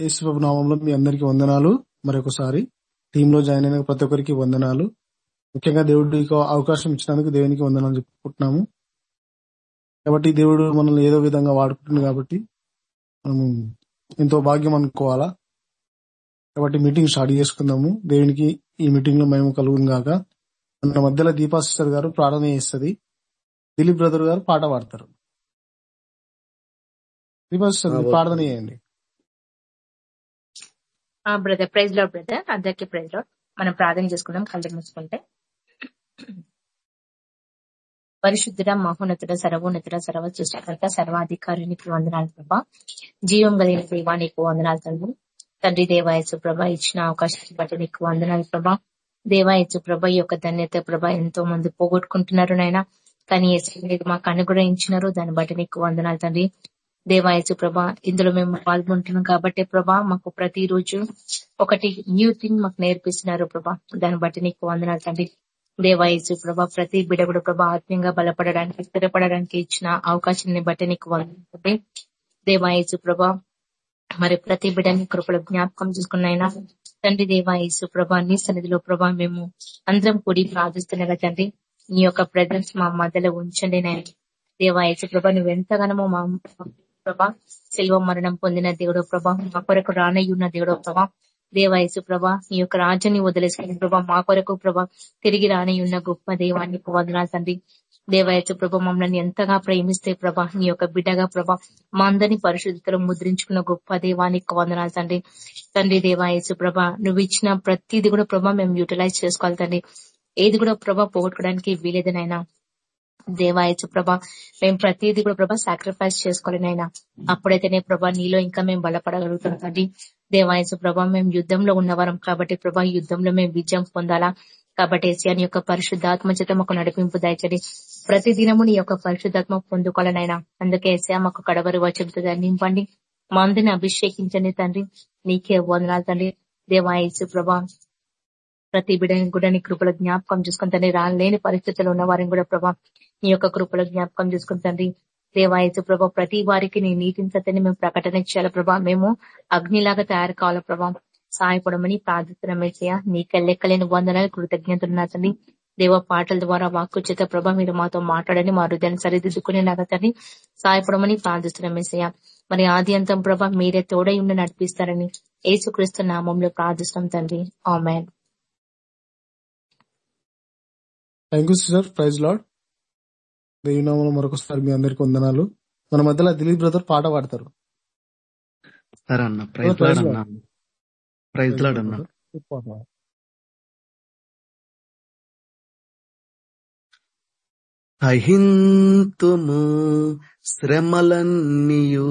యేసుప్రభు నామంలో మీ అందరికీ వందనాలు. మరొకసారి టీంలో జాయిన్ అయిన ప్రతి ఒక్కరికి వందనాలు. ముఖ్యంగా దేవుడికి అవకాశం ఇచ్చినందుకు దేవునికి వందనాలు చెప్పుకుంటున్నాము. కాబట్టి దేవుడు మనల్ని ఏదో విధంగా వాడుకుంటుంది కాబట్టి మనము ఎంతో భాగ్యం అనుకోవాలా? కాబట్టి మీటింగ్ స్టార్ట్ చేసుకుందాము. దేవునికి ఈ మీటింగ్లో మేము కలుగును గాక. మన మధ్యలో దీపా సిస్టర్ గారు ప్రార్థన చేస్తుంది. దిలీప్ బ్రదర్ గారు పాట పాడతారు. దీపా సిస్టర్ ప్రార్థన చేయండి. బ్రదర్ ప్రైజ్లో బ్రదర్ అందరికి ప్రైజ్లో మనం ప్రార్థన చేసుకుందాం కళ్ళు మూసుకుంటే. పరిశుద్ధుడ మహోన్నతుడ సర్వోన్నతుడ సర్వ సృష్టికర్త సర్వాధికారునికి వందనాలు ప్రభా. జీవం కలిగిన దేవా నీకు వందనాలు తండ్రి. తండ్రి దేవాయసు ప్రభ ఇచ్చిన అవకాశాన్ని బట్టి నీకు వందనాలు ప్రభా. దేవాయసు ప్రభ ఈ యొక్క ధన్యత ప్రభ ఎంతో మంది పోగొట్టుకుంటున్నారు నాయన. కానీ మాకు అనుగ్రహించినారు దాన్ని బట్టి నీకు వందనాలు తండ్రి. దేవాయసు ప్రభా ఇందులో మేము పాల్గొంటున్నాం కాబట్టి ప్రభా మాకు ప్రతిరోజు ఒకటి న్యూ థింగ్ మాకు నేర్పిస్తున్నారు ప్రభా. దాన్ని బట్టి నీకు వందనాలు తండ్రి. దేవాయసు ప్రభా ప్రతి బిడగుడు ప్రభా ఆత్మీయంగా బలపడడానికి స్థిరపడడానికి ఇచ్చిన అవకాశాన్ని బట్టి నీకు వందనాలు దేవాయసు ప్రభా మరి ప్రతి బిడ్డని కృపలు జ్ఞాపకం చూసుకున్నైనా తండ్రి దేవాయసు ప్రభా నీ సన్నిధిలో ప్రభా మేము అందరం కూడి ప్రార్థిస్తున్నాగా తండ్రి. నీ యొక్క ప్రజెన్స్ మా మధ్యలో ఉంచండి నేను దేవాయసు ప్రభా నువ్వు ఎంతగానో మా ప్రభా. సెల్వ మరణం పొందిన దేవుడో ప్రభా. మా కొరకు రానయ్యున్న దేవుడో ప్రభా. దేవాయసు ప్రభా నీ యొక్క రాజ్యాన్ని వదిలేసుకుని ప్రభా మా కొరకు ప్రభా తిరిగి రానయ్యున్న గొప్ప దేవాన్ని వదనాలు తండ్రి. దేవాయసు ప్రభ మమ్మల్ని ఎంతగా ప్రేమిస్తే ప్రభా నీ యొక్క బిడ్డగా ప్రభా మా అందరినీ పరిశుద్ధతలో ముద్రించుకున్న గొప్ప దేవానికి వందనాలు తండ్రి. తండ్రి దేవాయసు ప్రభ నువ్వు ఇచ్చిన ప్రతిది కూడా ప్రభా మేము యూటిలైజ్ చేసుకోవాలి తండ్రి. ఏది కూడా ప్రభా పోగొట్టుకోవడానికి వీలేదనైనా. దేవాయచు ప్రభా మేము ప్రతిదీ కూడా ప్రభా సాక్రిఫైస్ చేసుకోవాలి నైనా అప్పుడైతేనే ప్రభా నీలో ఇంకా మేము బలపడగలుగుతాం తండ్రి దేవాయచు ప్రభా మేము యుద్ధంలో ఉన్నవారం కాబట్టి ప్రభా యుద్ధంలో మేము విజయం పొందాలా? కాబట్టి ఏసియాని యొక్క పరిశుద్ధాత్మ చేత మాకు నడిపింపు దయచడి ప్రతి దినము నీ యొక్క పరిశుద్ధాత్మ పొందుకోవాలనైనా అందుకే ఏసియా మాకు కడవరి వచ్చుతుంది నింపండి. మా అందరిని అభిషేకించండి తండ్రి నీకే వందనాలు తండ్రి దేవాయసు ప్రభా ప్రతి బిడ్డని కూడా నీ కృపల జ్ఞాపకం చూసుకుంటే రాలేని పరిస్థితుల్లో ఉన్న వారిని కూడా ప్రభా నీ యొక్క కృపల జ్ఞాపకం చూసుకుని తండ్రి దేవాయసు ప్రభా ప్రతి వారికి నీ నీతిని సత్యని మేము ప్రకటన చేయాల ప్రభా మేము అగ్నిలాగా తయారు కావాల ప్రభా సాయపడమని ప్రార్థిస్తున్నాం మేసయ్య నీకెళ్ళెక్కలేని వందనాలు కృతజ్ఞతలు దేవ పాటల ద్వారా వాక్కు చేత ప్రభా మీరు మాతో మాట్లాడని మా హృదయాన్ని సరిదిద్దుకునే తండ్రి సాయపడమని ప్రార్థిస్తున్నాం మేసయ్య మరి ఆది అంతం ప్రభా మీరే తోడై ఉండి నడిపిస్తారని ఏసుక్రీస్తు నామంలో ప్రార్థిస్తాం తండ్రి. Amen. Thank you sir praise Lord దేవినామంలో మరొకసారి మీ అందరికి వందనాలు. మన మధ్యలో దిలీప్ బ్రదర్ పాట పాడతారు. సరే అన్న ప్రైజ్ లాడ్ అన్న. ప్రైజ్ లాడ్ అన్న. అహింతుము శ్రమలన్నీయు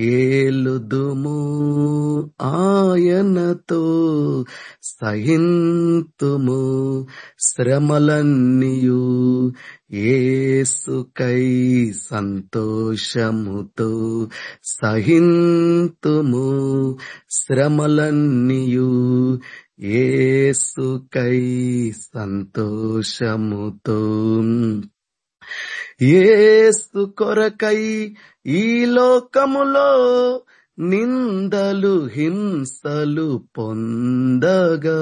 ఏలుదుము ఆయనతో సహింతుము శ్రమలన్నీయు ఏసుకై సంతోషముతో సహింతుము శ్రమలన్నీయు ఏసుకై సంతోషముతో. ఏస్తు కొరకై ఈ లోకములో నిందలు హింసలు పొందగా.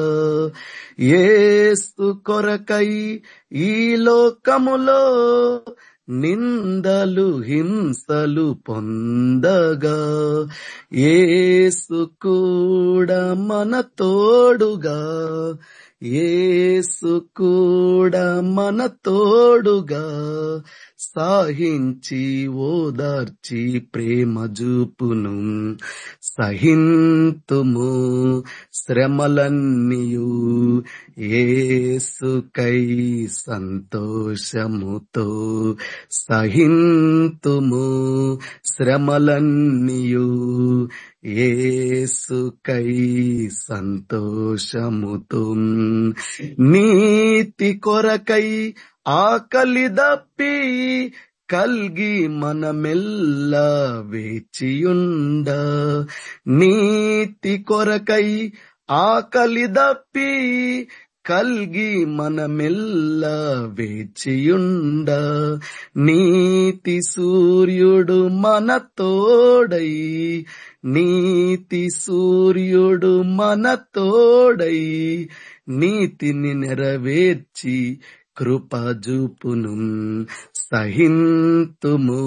ఏస్తు కొరకై ఈ లోకములో నిందలు హింసలు పొందగా. ఏసు కూడా మన తోడుగా. ఏసు కూడా మన తోడుగా సాహించి ఓదార్చి ప్రేమ చూపును సహింతుము శ్రమలన్నీయు. ఏసుకై సంతోషముతో సహింతుము శ్రమలన్నీయు. ఏసుకై సంతోషముతో నీతి కొరకై ఆకలి దప్పి కల్గి మనమెల్లా వేచియుండ. నీతి కొరకై ఆకలి దప్పి కల్గి మనమెల్ల వేచియుండ. నీతి సూర్యుడు మన తోడై. నీతి సూర్యుడు మన తోడై. నీతిని నెరవేర్చి కృపజూపును సహింతుము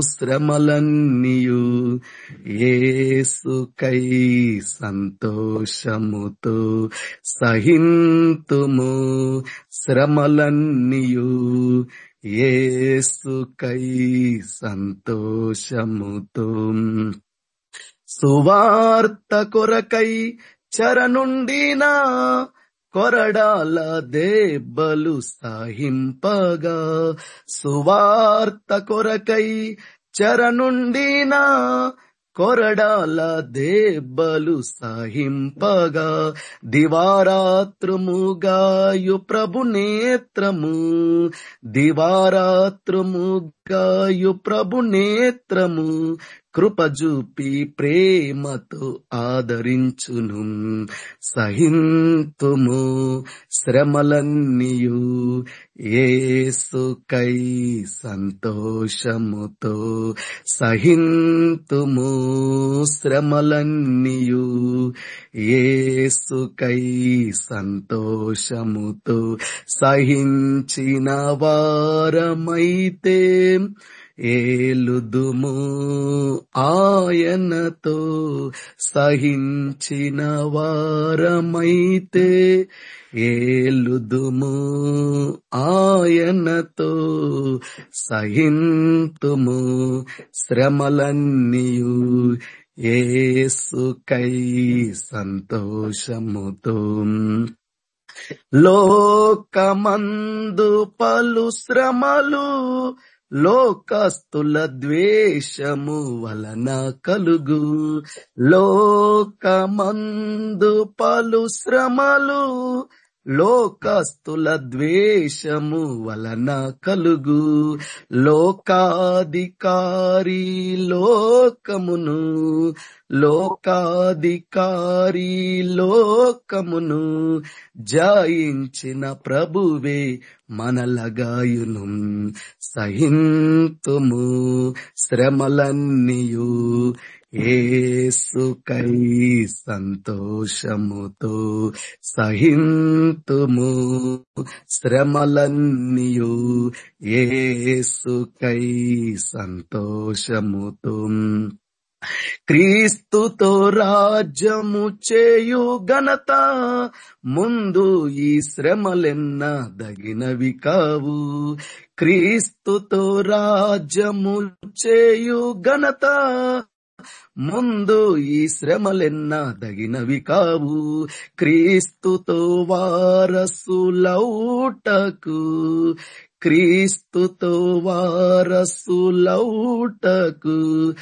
శ్రమలన్నీయు. ఏసుకై సంతోషముతో సహింతుము శ్రమలన్నీయు. ఏసుకై సంతోషముతో సువార్త కొరకై చరనుండినా కొరడాల దేబ్బలు సాహింపగా సువార్త కొరకై చరనుండినా కొరడాల దేబ్బలు సహింపగా దివారాత్రుముగాయు ప్రభు నేత్రము దివారాత్రుముగాయు ప్రభు నేత్రము కృపజూపి ప్రేమతో ఆదరించును. సహింతుము శ్రమలన్నీయు. ఏసుకై సంతోషముతో సహింతుము శ్రమలన్నీయు. ఏసుకై సంతోషముతో సహించిన వారమైతే ఏలుదుము ఆయనతో సహించిన వారమైతే ఏలుదుము ఆయనతో సహింతుము శ్రమలన్నీయు ఏసుకై సంతోషముతో. లోకమందు పలు శ్రమలు లోకస్తుల ద్వేషము వలన కలుగు. లోకమందు పలు శ్రమలు లోకస్తుల ద్వేషము వలన కలుగు. లోకాధికారి లోకమును లోకాధికారి లోకమును జాయించిన ప్రభువే మనలగాయును. సహింతుము శ్రమలన్నీయు ఏసుకై సంతోషముతో సహింతుము శ్రమలన్నీయు. ఏసుకై సంతోషముతో క్రీస్తుతో రాజ్యము చేయు ఘనత. ముందు ఈ శ్రమలెన్న దగినవి కావు. క్రీస్తుతో రాజ్యము చేయు ఘనత. ముందు ఈ శ్రమలెన్న దగినవి కావు. క్రీస్తుతో వారసులౌటకు క్రీస్తుతో వారసులౌటకు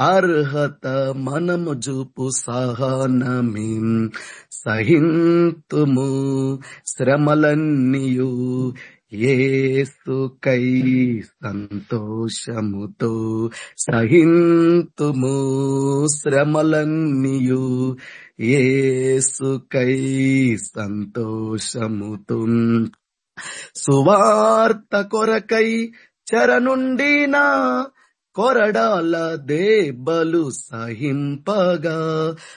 అర్హత మనము జూపు సహనమి. సహింతుము శ్రమలన్నీయు ఏసుకై సంతోషముతో సహింతుము శ్రమలన్నీయు. ఏసుకై సంతోషముతో సువార్త కొరకై చరనుండినా కొరడాల దేబలు సహింపగా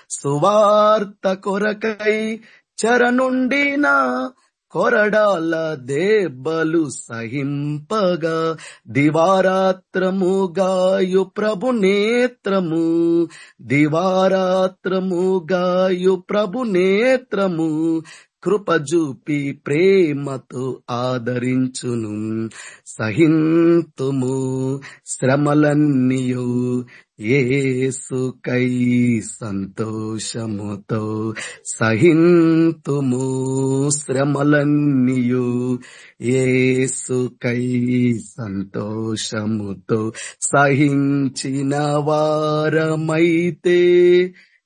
సువార్త కొరకై చరనుండినా కొరడాల దేబలు సహింపగా దివారాత్రముగాయు ప్రభు నేత్రము దివారాత్రముగాయు ప్రభు నేత్రము కృపజూపి ప్రేమతో ఆదరించును. సహింతుము శ్రమలన్నీయు. ఏసుకై సంతోషముతో సహింతుము శ్రమలన్నీయు. ఏసుకై సంతోషముతో సహించిన వారమైతే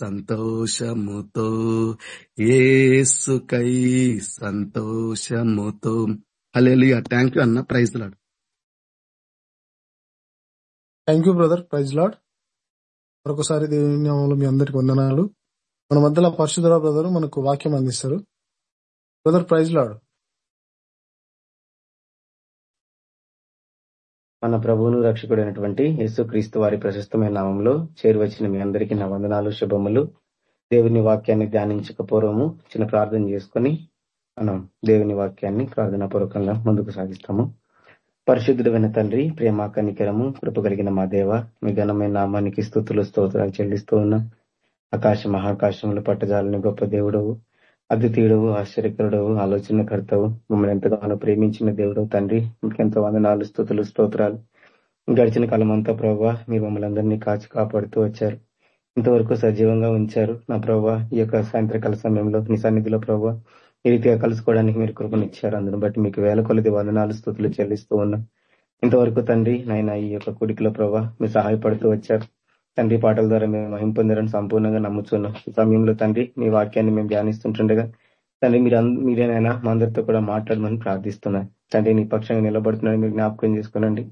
సంతోషముతో ఏసుకై సంతోషముతో. హల్లెలూయా. థ్యాంక్ యూ అన్న. Praise Lord thank you brother praise Lord మరొకసారి దేవుని నామంలో మీ అందరికి వందనాలు. మన మధ్యలో పరిశుద్ధ బ్రదర్ మనకు వాక్యం అందిస్తారు. బ్రదర్ ప్రైజ్ లాడ్ మన ప్రభువును రక్షకుడైనటువంటి యేసుక్రీస్తు వారి ప్రశస్తమైన నామంలో చేరువచ్చిన మీ అందరికీ నా వందనాలు శుభములు. దేవుని వాక్యాన్ని ధ్యానించక పూర్వము చిన్న ప్రార్థన చేసుకొని మనం దేవుని వాక్యాన్ని ప్రార్థనా పూర్వకంగా ముందుకు సాగిస్తాము. పరిశుద్ధుడైన తండ్రి ప్రేమ కనికరము కృప కలిగిన మా దేవ మీ ఘనమైన నామానికి స్థుతులు స్తోత్రాలు చెల్లిస్తూ ఉన్న. ఆకాశ మహాకాశములు పట్టజాలని గొప్ప దేవుడవు. అద్వితీయుడవు ఆశ్చర్యకరుడవు ఆలోచనకర్తవు మమ్మల్ని ఎంతగానో ప్రేమించిన దేవుడు తండ్రి. ఇంకెంతో వందనాలు స్థుతులు స్తోత్రాలు. గడిచిన కాలం అంతా ప్రభావ మీరు మమ్మల్ని అందరినీ కాచి కాపాడుతూ వచ్చారు. ఇంతవరకు సజీవంగా ఉంచారు. నా ప్రభావ ఈ యొక్క సాయంత్రకాల సమయంలో నీ సన్నిధిలో ప్రభావ ఈ రీతిగా కలుసుకోవడానికి మీరు కృపనిచ్చారు. అందును బట్టి మీకు వేల కొలది వందనాలు స్థుతులు చెల్లిస్తూ ఉన్నా. ఇంతవరకు తండ్రి నాయన ఈ యొక్క కుడికిలో ప్రభా మీరు సహాయపడుతూ వచ్చారు. తండ్రి పాటల ద్వారా మేము మహింపొందారని సంపూర్ణంగా నమ్ముతున్నాం ఈ సమయంలో తండ్రి మీ వాక్యాన్ని మేము ధ్యానిస్తుంటుండగా తండ్రి మీరు మీరేనైనా మా అందరితో కూడా మాట్లాడమని ప్రార్థిస్తున్నాను తండ్రి నీ పక్షంగా నిలబడుతున్నాడు మీరు జ్ఞాపకం చేసుకోనండి.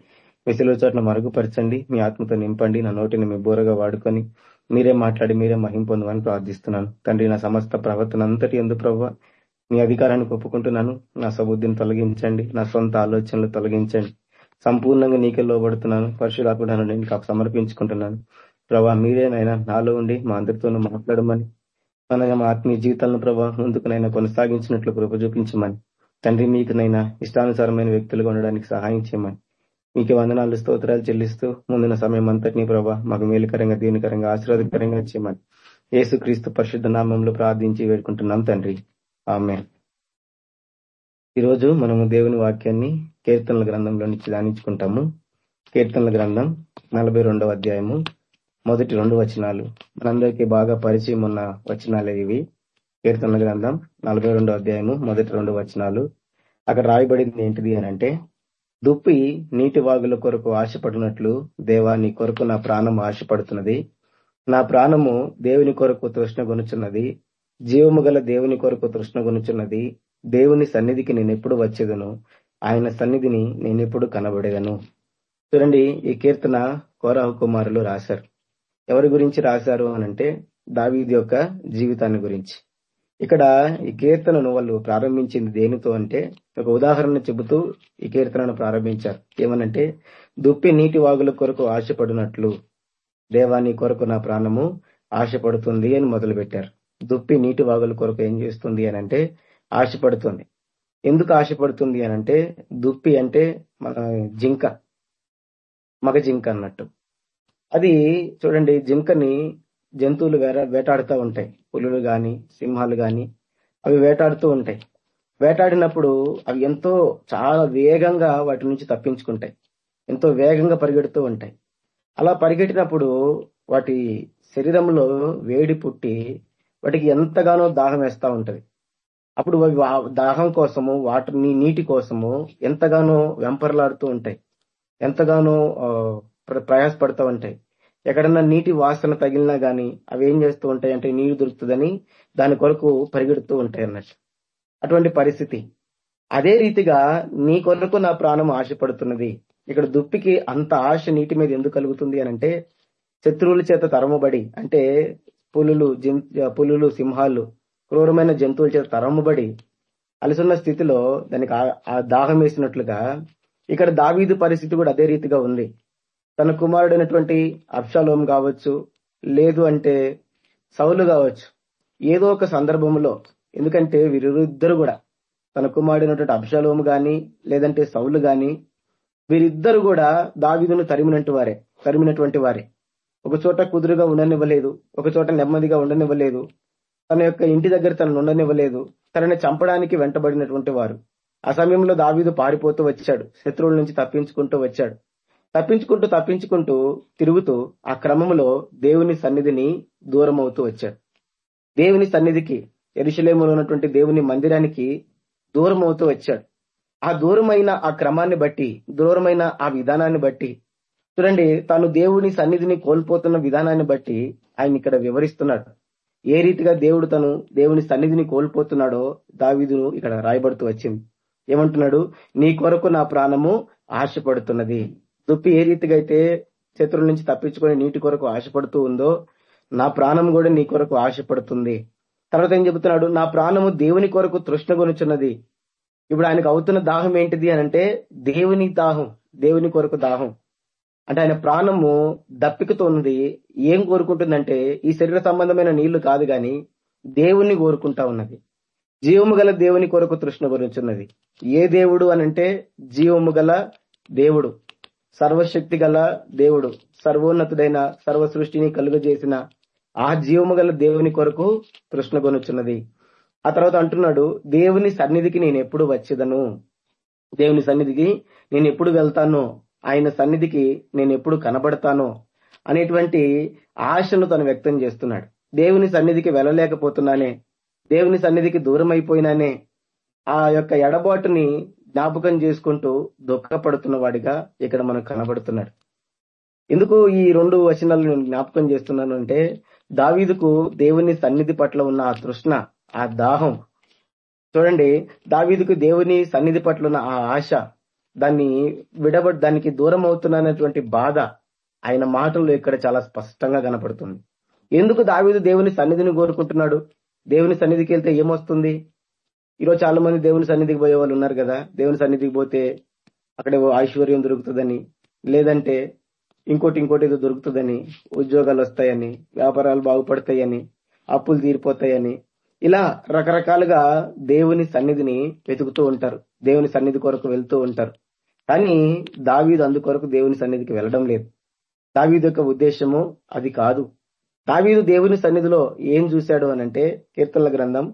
విసిలో చోట్ల మరుగుపరచండి. మీ ఆత్మతో నింపండి. నా నోటిని మీ బోరగా వాడుకొని మీరే మాట్లాడి మీరే మహిం పొందమని ప్రార్థిస్తున్నాను. తండ్రి నా సమస్త ప్రవర్తన అంతటి ఎందు ప్రభావ మీ అధికారానికి ఒప్పుకుంటున్నాను. నా సబుద్ధిని తొలగించండి. నా సొంత ఆలోచనలు తొలగించండి. సంపూర్ణంగా నీకే లోబడుతున్నాను. పరిశుధాత్మడాను నేను కాకు సమర్పించుకుంటున్నాను. ప్రభా మీరేనైనా నాలో ఉండి మా అందరితోనూ మాట్లాడమని మన మా ఆత్మీయ జీవితాలను ప్రభా ముందుకునైనా కొనసాగించినట్లు కృప చూపించమని తండ్రి మీకునైనా ఇష్టానుసారమైన వ్యక్తులుగా ఉండడానికి సహాయం చేయమని మీకు వందనాలు స్తోత్రాలు చెల్లిస్తూ ముందున్న సమయం అంతటినీ ప్రభా మాకు మేలుకరంగా దీనికరంగా ఆశీర్వాదకరంగా చేయమని యేసు క్రీస్తు పరిశుద్ధ నామంలో ప్రార్థించి వేడుకుంటున్నాం తండ్రి. ఆమె ఈరోజు మనము దేవుని వాక్యాన్ని కీర్తనల గ్రంథంలో నుంచి ధ్యానించుకుంటాము. కీర్తనల గ్రంథం నలభై అధ్యాయము. మొదటి రెండు వచనాలు. మనందరికీ బాగా పరిచయం ఉన్న వచనాలు ఇవి. కీర్తనల గ్రంథం నలభై అధ్యాయము మొదటి రెండు వచనాలు. అక్కడ రాయబడింది ఏంటిది అని అంటే దుప్పి నీటి వాగుల కొరకు ఆశపడినట్లు దేవా నీ కొరకు నా ప్రాణం ఆశపడుతున్నది. నా ప్రాణము దేవుని కొరకు తృష్ణగొనుచున్నది. జీవము గల దేవుని కొరకు తృష్ణగొనుచున్నది. దేవుని సన్నిధికి నేను ఎప్పుడు వచ్చేదను? ఆయన సన్నిధిని నేను ఎప్పుడు కనబడేదను? చూడండి ఈ కీర్తన కోరాహు కుమారులు రాశారు. ఎవరి గురించి రాశారు అనంటే దావీది యొక్క జీవితాన్ని గురించి. ఇక్కడ ఈ కీర్తనను వాళ్ళు ప్రారంభించింది దేనితో అంటే ఒక ఉదాహరణ చెబుతూ ఈ కీర్తనను ప్రారంభించారు. ఏమనంటే దుప్పి నీటి వాగుల కొరకు ఆశపడినట్లు దేవాని కొరకు నా ప్రాణము ఆశపడుతుంది అని మొదలు పెట్టారు దుప్పి నీటి వాగుల కొరకు ఏం చేస్తుంది అని అంటే ఆశపడుతుంది ఎందుకు ఆశపడుతుంది అని అంటే దుప్పి అంటే మన జింక మగ జింక అన్నట్టు. అది చూడండి జింకని జంతువులు వేటాడుతూ ఉంటాయి. పులులు గాని సింహాలు గాని అవి వేటాడుతూ ఉంటాయి. వేటాడినప్పుడు అవి ఎంతో చాలా వేగంగా వాటి నుంచి తప్పించుకుంటాయి. ఎంతో వేగంగా పరిగెడుతూ ఉంటాయి. అలా పరిగెట్టినప్పుడు వాటి శరీరంలో వేడి పుట్టి వాటికి ఎంతగానో దాహం వేస్తూ ఉంటుంది. అప్పుడు అవి దాహం కోసము వాటర్ నీటి కోసము ఎంతగానో వెంపర్లాడుతూ ఉంటాయి. ఎంతగానో ప్రయాసపడుతూ ఉంటాయి. ఎక్కడన్నా నీటి వాసన తగిలినా కానీ అవి ఏం చేస్తూ ఉంటాయి అంటే నీరు దొరుకుతుందని దాని కొరకు పరిగెడుతూ ఉంటాయి అన్నట్టు. అటువంటి పరిస్థితి. అదే రీతిగా నీ కొరకు నా ప్రాణం ఆశపడుతున్నది. ఇక్కడ దుప్పికి అంత ఆశ నీటి మీద ఎందుకు కలుగుతుంది అని అంటే శత్రువుల చేత తరమబడి అంటే పులులు పులులు సింహాలు క్రూరమైన జంతువుల చేత తరమబడి అలసున్న స్థితిలో దానికి ఆ దాహం వేసినట్లుగా ఇక్కడ దావీదు పరిస్థితి కూడా అదే రీతిగా ఉంది. తన కుమారుడైనటువంటి అబ్షాలోం కావచ్చు లేదు అంటే సౌలు కావచ్చు. ఏదో ఒక సందర్భంలో ఎందుకంటే వీరిద్దరు కూడా తన కుమారుడైనటువంటి అప్షాలోము గాని లేదంటే సౌలు గాని వీరిద్దరు కూడా దావిదును తరిమినట్టు వారే తరిమినటువంటి వారే. ఒక చోట కుదురుగా ఉండనివ్వలేదు ఒక చోట నెమ్మదిగా ఉండనివ్వలేదు తన యొక్క ఇంటి దగ్గర తనను ఉండనివ్వలేదు తనని చంపడానికి వెంటబడినటువంటి వారు. ఆ సమయంలో దావీదు పారిపోతూ వచ్చాడు శత్రువుల నుంచి తప్పించుకుంటూ వచ్చాడు. తప్పించుకుంటూ తప్పించుకుంటూ తిరుగుతూ ఆ క్రమంలో దేవుని సన్నిధిని దూరం అవుతూ వచ్చాడు. దేవుని సన్నిధికి ఎరుషలేములో ఉన్నటువంటి దేవుని మందిరానికి దూరం అవుతూ వచ్చాడు. ఆ దూరమైన ఆ క్రమాన్ని బట్టి దూరమైన ఆ విధానాన్ని బట్టి చూడండి తాను దేవుని సన్నిధిని కోల్పోతున్న విధానాన్ని బట్టి ఆయన ఇక్కడ వివరిస్తున్నాడు. ఏ రీతిగా దేవుడు తను దేవుని సన్నిధిని కోల్పోతున్నాడో దావిదును ఇక్కడ రాయబడుతూ వచ్చింది. ఏమంటున్నాడు? నీ కొరకు నా ప్రాణము ఆశపడుతున్నది. దుప్పి ఏ రీతిగా అయితే శత్రువుల నుంచి తప్పించుకొని నీటి కొరకు ఆశపడుతూ ఉందో నా ప్రాణం కూడా నీ కొరకు ఆశపడుతుంది. తర్వాత ఏం చెబుతున్నాడు? నా ప్రాణము దేవుని కొరకు తృష్ణగొనుచున్నది. ఇప్పుడు ఆయనకు అవుతున్న దాహం ఏంటిది అని అంటే దేవుని దాహం దేవుని కొరకు దాహం. అంటే ఆయన ప్రాణము దప్పికతో ఉన్నది. ఏం కోరుకుంటుందంటే ఈ శరీర సంబంధమైన నీళ్ళు కాదు గాని దేవుణ్ణి కోరుకుంటా ఉన్నది. జీవము గల దేవుని కొరకు తృష్ణ గురించున్నది ఏ దేవుడు అనంటే జీవము గల దేవుడు. సర్వశక్తి గల దేవుడు సర్వోన్నతుడైన సర్వ సృష్టిని కలుగజేసిన ఆ జీవము గల దేవుని కొరకు తృష్ణ కొనుచున్నది. ఆ తర్వాత అంటున్నాడు దేవుని సన్నిధికి నేను ఎప్పుడు వచ్చేదను? దేవుని సన్నిధికి నేను ఎప్పుడు వెళ్తాను? ఆయన సన్నిధికి నేను ఎప్పుడు కనబడతానో? అనేటువంటి ఆశను తను వ్యక్తం చేస్తున్నాడు. దేవుని సన్నిధికి వెళ్ళలేకపోతున్నానే? దేవుని సన్నిధికి దూరం అయిపోయినానే ఆ యొక్క ఎడబాటుని జ్ఞాపకం చేసుకుంటూ దుఃఖపడుతున్న వాడిగా ఇక్కడ మనకు కనబడుతున్నాడు. ఎందుకు ఈ రెండు వచనాలు నేను జ్ఞాపకం చేస్తున్నాను అంటే దావీదుకు దేవుని సన్నిధి పట్ల ఉన్న ఆ తృష్ణ ఆ దాహం. చూడండి దావీదుకు దేవుని సన్నిధి పట్ల ఉన్న ఆ ఆశ దాన్ని విడబడి దానికి దూరం అవుతున్నటువంటి బాధ ఆయన మాటల్లో ఇక్కడ చాలా స్పష్టంగా కనపడుతుంది. ఎందుకు దావీదు దేవుని సన్నిధిని కోరుకుంటున్నాడు? దేవుని సన్నిధికి వెళ్తే ఏమొస్తుంది? ఈరోజు చాలా మంది దేవుని సన్నిధికి పోయే వాళ్ళు ఉన్నారు కదా. దేవుని సన్నిధికి పోతే అక్కడ ఐశ్వర్యం దొరుకుతుందని లేదంటే ఇంకోటి ఇంకోటి ఏదో దొరుకుతుందని ఉద్యోగాలు వస్తాయని వ్యాపారాలు బాగుపడతాయని అప్పులు తీరిపోతాయని ఇలా రకరకాలుగా దేవుని సన్నిధిని వెతుకుతూ ఉంటారు. దేవుని సన్నిధి కొరకు వెళ్తూ ఉంటారు. కానీ దావీదు అందుకొరకు దేవుని సన్నిధికి వెళ్ళడం లేదు. దావీదు యొక్క ఉద్దేశము అది కాదు. దావీదు దేవుని సన్నిధిలో ఏం చూశాడు అని అంటే కీర్తనల గ్రంథం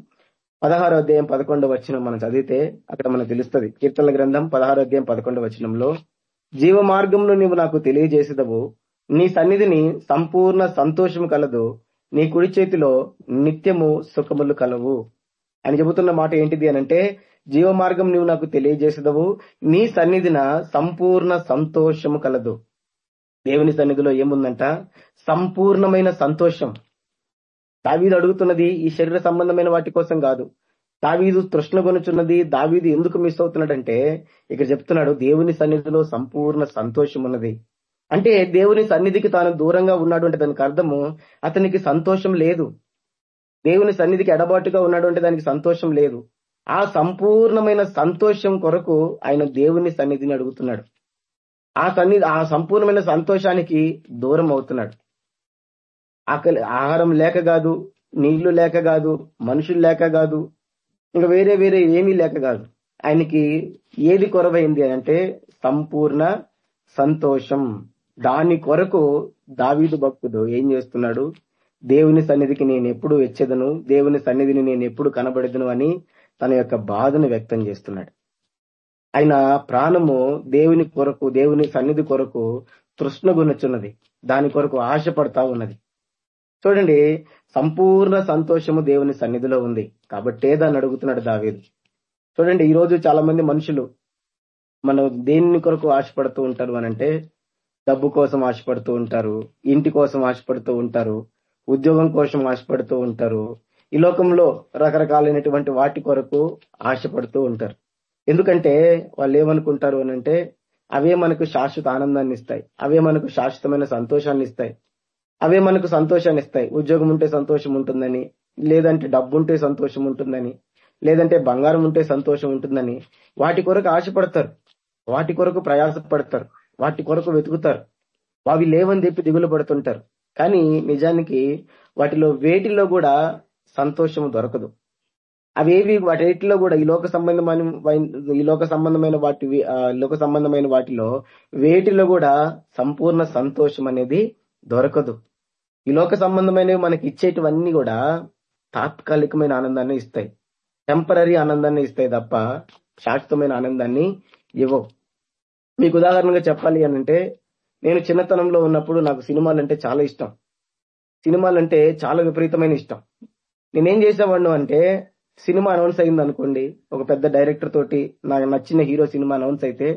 పదహారో అధ్యాయం పదకొండో వచనం మనం చదివితే అక్కడ మనకు తెలుస్తుంది. కీర్తనల గ్రంథం పదహారో అధ్యాయం పదకొండో వచనంలో జీవ మార్గంలో నీవు నాకు తెలియజేసేదవు. నీ సన్నిధిని సంపూర్ణ సంతోషము కలదు. నీ కుడి చేతిలో నిత్యము సుఖములు కలవు. అని చెబుతున్న మాట ఏంటిది అనంటే జీవ మార్గం నువ్వు నాకు తెలియజేసేదవు. నీ సన్నిధిన సంపూర్ణ సంతోషము కలదు. దేవుని సన్నిధిలో ఏముందంట? సంపూర్ణమైన సంతోషం. దావీదు అడుగుతున్నది ఈ శరీర సంబంధమైన వాటి కోసం కాదు. దావీదు తృష్ణ కొనుచున్నది దావీదు ఎందుకు మిస్ అవుతున్నాడంటే ఇక్కడ చెప్తున్నాడు దేవుని సన్నిధిలో సంపూర్ణ సంతోషం ఉన్నది. అంటే దేవుని సన్నిధికి తాను దూరంగా ఉన్నాడు అంటే దానికి అర్థము అతనికి సంతోషం లేదు. దేవుని సన్నిధికి ఎడబాటుగా ఉన్నాడు అంటే దానికి సంతోషం లేదు. ఆ సంపూర్ణమైన సంతోషం కొరకు ఆయన దేవుని సన్నిధిని అడుగుతున్నాడు. ఆ సన్నిధి ఆ సంపూర్ణమైన సంతోషానికి దూరం అవుతున్నాడు. ఆకలి ఆహారం లేక కాదు నీళ్ళు లేక కాదు మనుషులు లేక కాదు ఇంకా వేరే వేరే ఏమీ లేక కాదు. ఆయనకి ఏది కొరవైంది అని అంటే సంపూర్ణ సంతోషం. దాని కొరకు దావీదు భక్తుడు ఏం చేస్తున్నాడు? దేవుని సన్నిధికి నేను ఎప్పుడు వచ్చేదను? దేవుని సన్నిధిని నేను ఎప్పుడు కనబడదును అని తన యొక్క బాధను వ్యక్తం చేస్తున్నాడు. ఆయన ప్రాణము దేవుని కొరకు దేవుని సన్నిధి కొరకు తృష్ణ గునొచ్చున్నది దాని కొరకు ఆశపడతా ఉన్నది. చూడండి సంపూర్ణ సంతోషము దేవుని సన్నిధిలో ఉంది. కాబట్టే దాన్ని అడుగుతున్నాడు దావేది? చూడండి ఈ రోజు చాలా మంది మనుషులు మనం దేని కొరకు ఆశపడుతూ ఉంటారు అనంటే డబ్బు కోసం ఆశపడుతూ ఉంటారు ఇంటి కోసం ఆశపడుతూ ఉంటారు ఉద్యోగం కోసం ఆశపడుతూ ఉంటారు ఈ లోకంలో రకరకాలైనటువంటి వాటి కొరకు ఆశపడుతూ ఉంటారు. ఎందుకంటే వాళ్ళు ఏమనుకుంటారు అనంటే అవే మనకు శాశ్వత ఆనందాన్ని ఇస్తాయి అవే మనకు శాశ్వతమైన సంతోషాన్ని ఇస్తాయి. అవే మనకు సంతోషాన్ని ఇస్తాయి. ఉద్యోగం ఉంటే సంతోషం ఉంటుందని లేదంటే డబ్బు ఉంటే సంతోషం ఉంటుందని లేదంటే బంగారం ఉంటే సంతోషం ఉంటుందని వాటి కొరకు ఆశపడతారు. వాటి కొరకు ప్రయాసపడతారు. వాటి కొరకు వెతుకుతారు. అవి లేవని చెప్పి దిగులు పడుతుంటారు. కానీ నిజానికి వాటిలో వేటిలో కూడా సంతోషం దొరకదు. అవేవి వాటిలో కూడా ఈ లోక సంబంధమైన ఈ లోక సంబంధమైన వాటి లోక సంబంధమైన వాటిలో వేటిలో కూడా సంపూర్ణ సంతోషం అనేది దొరకదు. ఈ లోక సంబంధమైనవి మనకి ఇచ్చేటివన్నీ కూడా తాత్కాలికమైన ఆనందాన్ని ఇస్తాయి. టెంపరీ ఆనందాన్ని ఇస్తాయి తప్ప శాశ్వతమైన ఆనందాన్ని ఇవ్వవు. మీకు ఉదాహరణగా చెప్పాలి అని అంటే నేను చిన్నతనంలో ఉన్నప్పుడు నాకు సినిమాలు అంటే చాలా ఇష్టం. సినిమాలు అంటే చాలా విపరీతమైన ఇష్టం. నేనేం చేసేవాడిను అంటే సినిమా అనౌన్స్ అయింది అనుకోండి ఒక పెద్ద డైరెక్టర్ తోటి నాకు నచ్చిన హీరో సినిమా అనౌన్స్ అయితే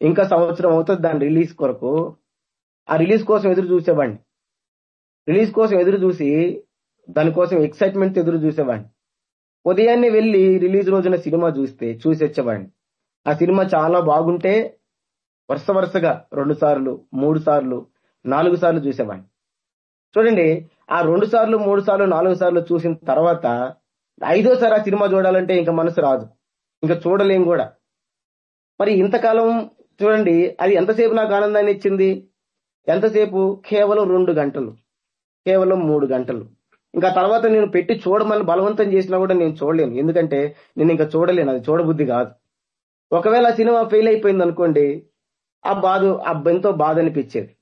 ఇంకా సంవత్సరం అవుతుంది దాని రిలీజ్ కొరకు ఆ రిలీజ్ కోసం ఎదురు చూసేవాడిని. రిలీజ్ కోసం ఎదురు చూసి దానికోసం ఎక్సైట్మెంట్ ఎదురు చూసేవాడిని. ఉదయాన్నే వెళ్ళి రిలీజ్ రోజున సినిమా చూస్తే చూసి వచ్చేవాడిని. ఆ సినిమా చాలా బాగుంటే వరుస వరుసగా రెండు సార్లు మూడు సార్లు నాలుగు సార్లు చూసేవాడిని. చూడండి ఆ రెండు సార్లు మూడు సార్లు నాలుగు సార్లు చూసిన తర్వాత ఐదోసారి ఆ సినిమా చూడాలంటే ఇంకా మనసు రాదు. ఇంకా చూడలేం కూడా. మరి ఇంతకాలం చూడండి అది ఎంతసేపు నాకు ఆనందాన్ని ఇచ్చింది? ఎంతసేపు? కేవలం రెండు గంటలు. కేవలం మూడు గంటలు. ఇంకా తర్వాత నేను పెట్టి చూడమని బలవంతం చేసినా కూడా నేను చూడలేను. ఎందుకంటే నేను ఇంకా చూడలేను. అది చూడబుద్ధి కాదు. ఒకవేళ సినిమా ఫెయిల్ అయిపోయింది అనుకోండి ఆ బాధ ఆ ఎంతో బాధ అనిపించేది.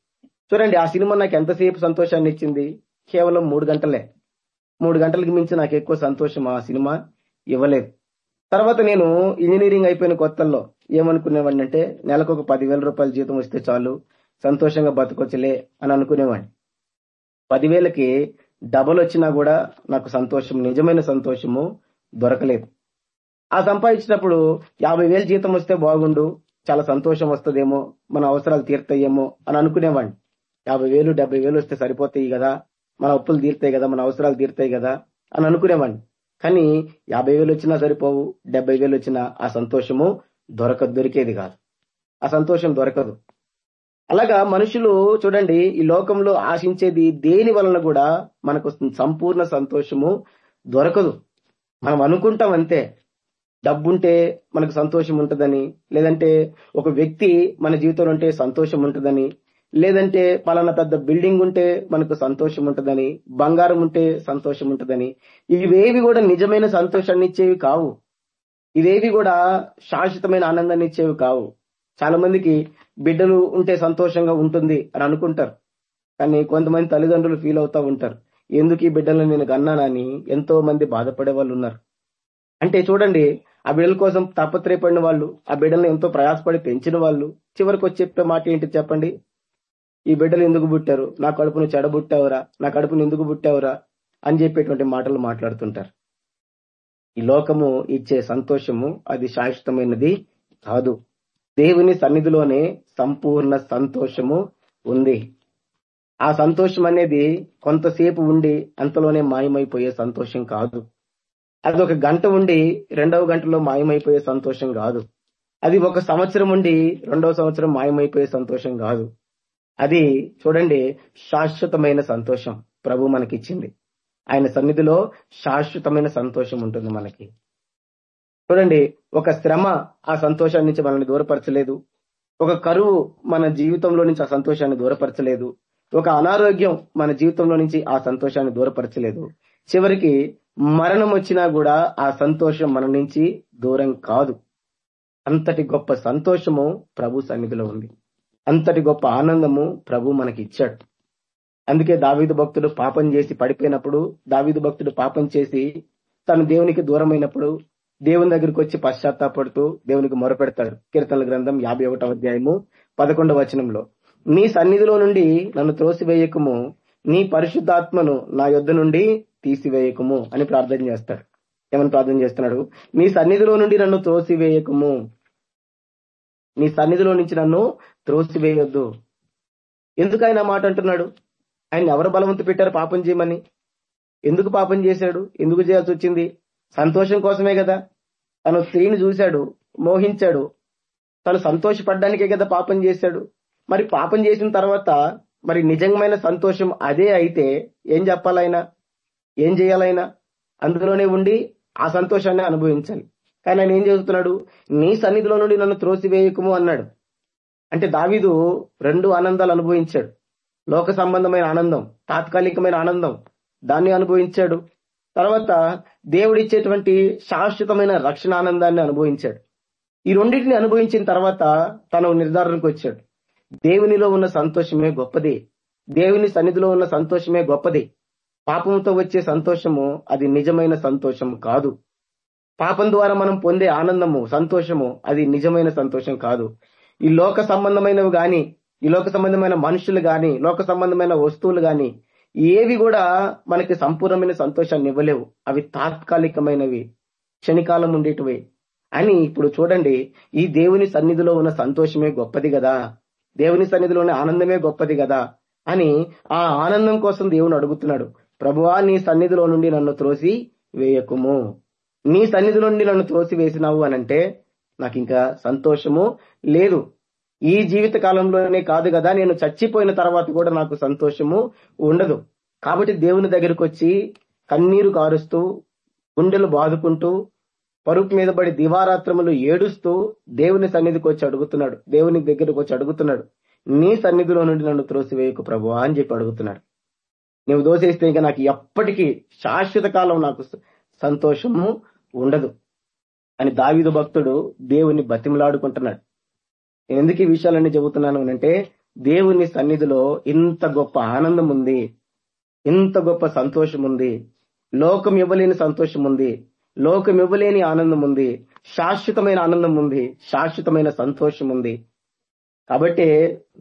చూడండి ఆ సినిమా నాకు ఎంతసేపు సంతోషాన్ని ఇచ్చింది? కేవలం మూడు గంటలే. మూడు గంటలకు మించి నాకు ఎక్కువ సంతోషం ఆ సినిమా ఇవ్వలేదు. తర్వాత నేను ఇంజనీరింగ్ అయిపోయిన కొత్తల్లో ఏమనుకునేవాడిని అంటే నెలకు ఒక పదివేల రూపాయల జీతం వస్తే చాలు సంతోషంగా బతకొచ్చలే అని అనుకునేవాడిని. పదివేలకి డబల్ వచ్చినా కూడా నాకు సంతోషం నిజమైన సంతోషము దొరకలేదు. ఆ సంపాదించినప్పుడు యాభై వేలు జీతం వస్తే బాగుండు చాలా సంతోషం వస్తుందేమో మన అవసరాలు తీర్తాయేమో అని అనుకునేవాడిని. యాభై వేలు డెబ్బై వేలు వస్తే సరిపోతాయి కదా మన అప్పులు తీరుతాయి కదా మన అవసరాలు తీరుతాయి కదా అని అనుకునేవాడిని. కానీ యాభై వేలు వచ్చినా సరిపోవు డెబ్బై వేలు వచ్చినా ఆ సంతోషము దొరక దొరికేది కాదు. ఆ సంతోషం దొరకదు. అలాగా మనుషులు చూడండి ఈ లోకంలో ఆశించేది దేని వలన కూడా మనకు సంపూర్ణ సంతోషము దొరకదు. మనం అనుకుంటాం అంతే. డబ్బుంటే మనకు సంతోషం ఉంటుందని లేదంటే ఒక వ్యక్తి మన జీవితంలో ఉంటే సంతోషం ఉంటుందని లేదంటే పలానా పెద్ద బిల్డింగ్ ఉంటే మనకు సంతోషం ఉంటుందని బంగారం ఉంటే సంతోషం ఉంటుందని ఇవేవి కూడా నిజమైన సంతోషాన్ని ఇచ్చేవి కావు. ఇవేవి కూడా శాశ్వతమైన ఆనందాన్ని ఇచ్చేవి కావు. చాలా మందికి బిడ్డలు ఉంటే సంతోషంగా ఉంటుంది అని అనుకుంటారు. కానీ కొంతమంది తల్లిదండ్రులు ఫీల్ అవుతా ఉంటారు. ఎందుకు ఈ బిడ్డలను నేను కన్నానని ఎంతో మంది బాధపడే వాళ్ళు ఉన్నారు. అంటే చూడండి ఆ బిడ్డల కోసం తాపత్రయపడిన వాళ్ళు ఆ బిడ్డలను ఎంతో ప్రయాసపడి పెంచిన వాళ్ళు చివరికి వచ్చి చెప్పే మాట ఏంటి చెప్పండి? ఈ బిడ్డలు ఎందుకు పుట్టారు? నా కడుపును చెడబుట్టావురా? నా కడుపును ఎందుకు పుట్టావురా? అని చెప్పేటువంటి మాటలు మాట్లాడుతుంటారు. ఈ లోకము ఇచ్చే సంతోషము అది శాశ్వతమైనది కాదు. దేవుని సన్నిధిలోనే సంపూర్ణ సంతోషము ఉంది. ఆ సంతోషం అనేది కొంతసేపు ఉండి అంతలోనే మాయమైపోయే సంతోషం కాదు. అది ఒక గంట ఉండి రెండవ గంటలో మాయమైపోయే సంతోషం కాదు. అది ఒక సంవత్సరం ఉండి రెండవ సంవత్సరం మాయమైపోయే సంతోషం కాదు. అది చూడండి శాశ్వతమైన సంతోషం ప్రభు మనకిచ్చింది. ఆయన సన్నిధిలో శాశ్వతమైన సంతోషం ఉంటుంది మనకి. చూడండి ఒక శ్రమ ఆ సంతోషాన్ని నుంచి మనల్ని దూరపరచలేదు. ఒక కరువు మన జీవితంలో నుంచి ఆ సంతోషాన్ని దూరపరచలేదు. ఒక అనారోగ్యం మన జీవితంలో నుంచి ఆ సంతోషాన్ని దూరపరచలేదు. చివరికి మరణం వచ్చినా కూడా ఆ సంతోషం మన నుంచి దూరం కాదు. అంతటి గొప్ప సంతోషము ప్రభు సన్నిధిలో ఉంది. అంతటి గొప్ప ఆనందము ప్రభు మనకి ఇచ్చాడు అందుకే దావీదు భక్తుడు పాపం చేసి పడిపోయినప్పుడు దావీదు భక్తుడు పాపం చేసి తను దేవునికి దూరమైనప్పుడు దేవుని దగ్గరికి వచ్చి పశ్చాత్తాపడుతూ దేవునికి మొరపెడతాడు. కీర్తనల గ్రంథం యాభై ఒకటో అధ్యాయము పదకొండవ వచనంలో. నీ సన్నిధిలో నుండి నన్ను త్రోసివేయకము. నీ పరిశుద్ధాత్మను నా యొద్ద నుండి తీసివేయకము అని ప్రార్థన చేస్తాడు. ఏమని ప్రార్థన చేస్తున్నాడు? నీ సన్నిధిలో నుండి నన్ను త్రోసివేయకము. నీ సన్నిధిలో నుంచి నన్ను త్రోసివేయొద్దు. ఎందుకు ఆయన మాట అంటున్నాడు? ఆయన ఎవరు బలవంతు పెట్టారు పాపం చేయమని? ఎందుకు పాపం చేశాడు? ఎందుకు చేయాల్సి వచ్చింది? సంతోషం కోసమే కదా. తను స్త్రీని చూశాడు మోహించాడు. తను సంతోషపడ్డానికే కదా పాపం చేశాడు. మరి పాపం చేసిన తర్వాత మరి నిజమైన సంతోషం అదే అయితే ఏం చెప్పాలైనా? ఏం చేయాలైనా? అందులోనే ఉండి ఆ సంతోషాన్ని అనుభవించాలి. కానీ ఆయన ఏం చేస్తున్నాడు నీ సన్నిధిలో నుండి నన్ను త్రోసివేయకము అన్నాడు. అంటే దావీదు రెండు ఆనందాలు అనుభవించాడు. లోక సంబంధమైన ఆనందం తాత్కాలికమైన ఆనందం దాన్ని అనుభవించాడు. తర్వాత దేవుడిచ్చేటువంటి శాశ్వతమైన రక్షణ ఆనందాన్ని అనుభవించాడు. ఈ రెండింటిని అనుభవించిన తర్వాత తన నిర్ధారణకు వచ్చాడు. దేవునిలో ఉన్న సంతోషమే గొప్పది. దేవుని సన్నిధిలో ఉన్న సంతోషమే గొప్పది. పాపంతో వచ్చే సంతోషము అది నిజమైన సంతోషం కాదు. పాపం ద్వారా మనం పొందే ఆనందము సంతోషము అది నిజమైన సంతోషం కాదు. ఈ లోక సంబంధమైనవి గాని ఈ లోక సంబంధమైన మనుషులు గాని లోక సంబంధమైన వస్తువులు కానీ ఏవి కూడా మనకి సంపూర్ణమైన సంతోషాన్ని ఇవ్వలేవు అవి తాత్కాలికమైనవి క్షణికాలం ఉండేటివి. అని ఇప్పుడు చూడండి ఈ దేవుని సన్నిధిలో ఉన్న సంతోషమే గొప్పది కదా దేవుని సన్నిధిలో ఉన్న ఆనందమే గొప్పది కదా అని ఆ ఆనందం కోసం దేవుని అడుగుతున్నాడు. ప్రభువా నీ సన్నిధిలో నుండి నన్ను త్రోసి వేయకుము. నీ సన్నిధిలో నుండి నన్ను త్రోసి వేసినావు అనంటే నాకు ఇంకా సంతోషము లేదు. ఈ జీవిత కాలంలోనే కాదు కదా నేను చచ్చిపోయిన తర్వాత కూడా నాకు సంతోషము ఉండదు. కాబట్టి దేవుని దగ్గరకు వచ్చి కన్నీరు కారుస్తూ గుండెలు బాదుకుంటూ పరుపు మీద పడి దివారాత్రములు ఏడుస్తూ దేవుని సన్నిధికి వచ్చి అడుగుతున్నాడు. దేవుని దగ్గరకు వచ్చి అడుగుతున్నాడు. నీ సన్నిధిలో నుండి నన్ను త్రోసివేయకు ప్రభు అని చెప్పి అడుగుతున్నాడు. నువ్వు దోసేస్తే ఇంకా నాకు ఎప్పటికీ శాశ్వత కాలం నాకు సంతోషము ఉండదు అని దావిదు భక్తుడు దేవుని బతిమలాడుకుంటున్నాడు. నేను ఎందుకు ఈ విషయాలన్నీ చెబుతున్నాను అంటే దేవుని సన్నిధిలో ఇంత గొప్ప ఆనందం ఉంది ఇంత గొప్ప సంతోషం ఉంది లోకం ఇవ్వలేని సంతోషం ఉంది లోకం ఇవ్వలేని ఆనందం ఉంది శాశ్వతమైన ఆనందం ఉంది శాశ్వతమైన సంతోషం ఉంది. కాబట్టి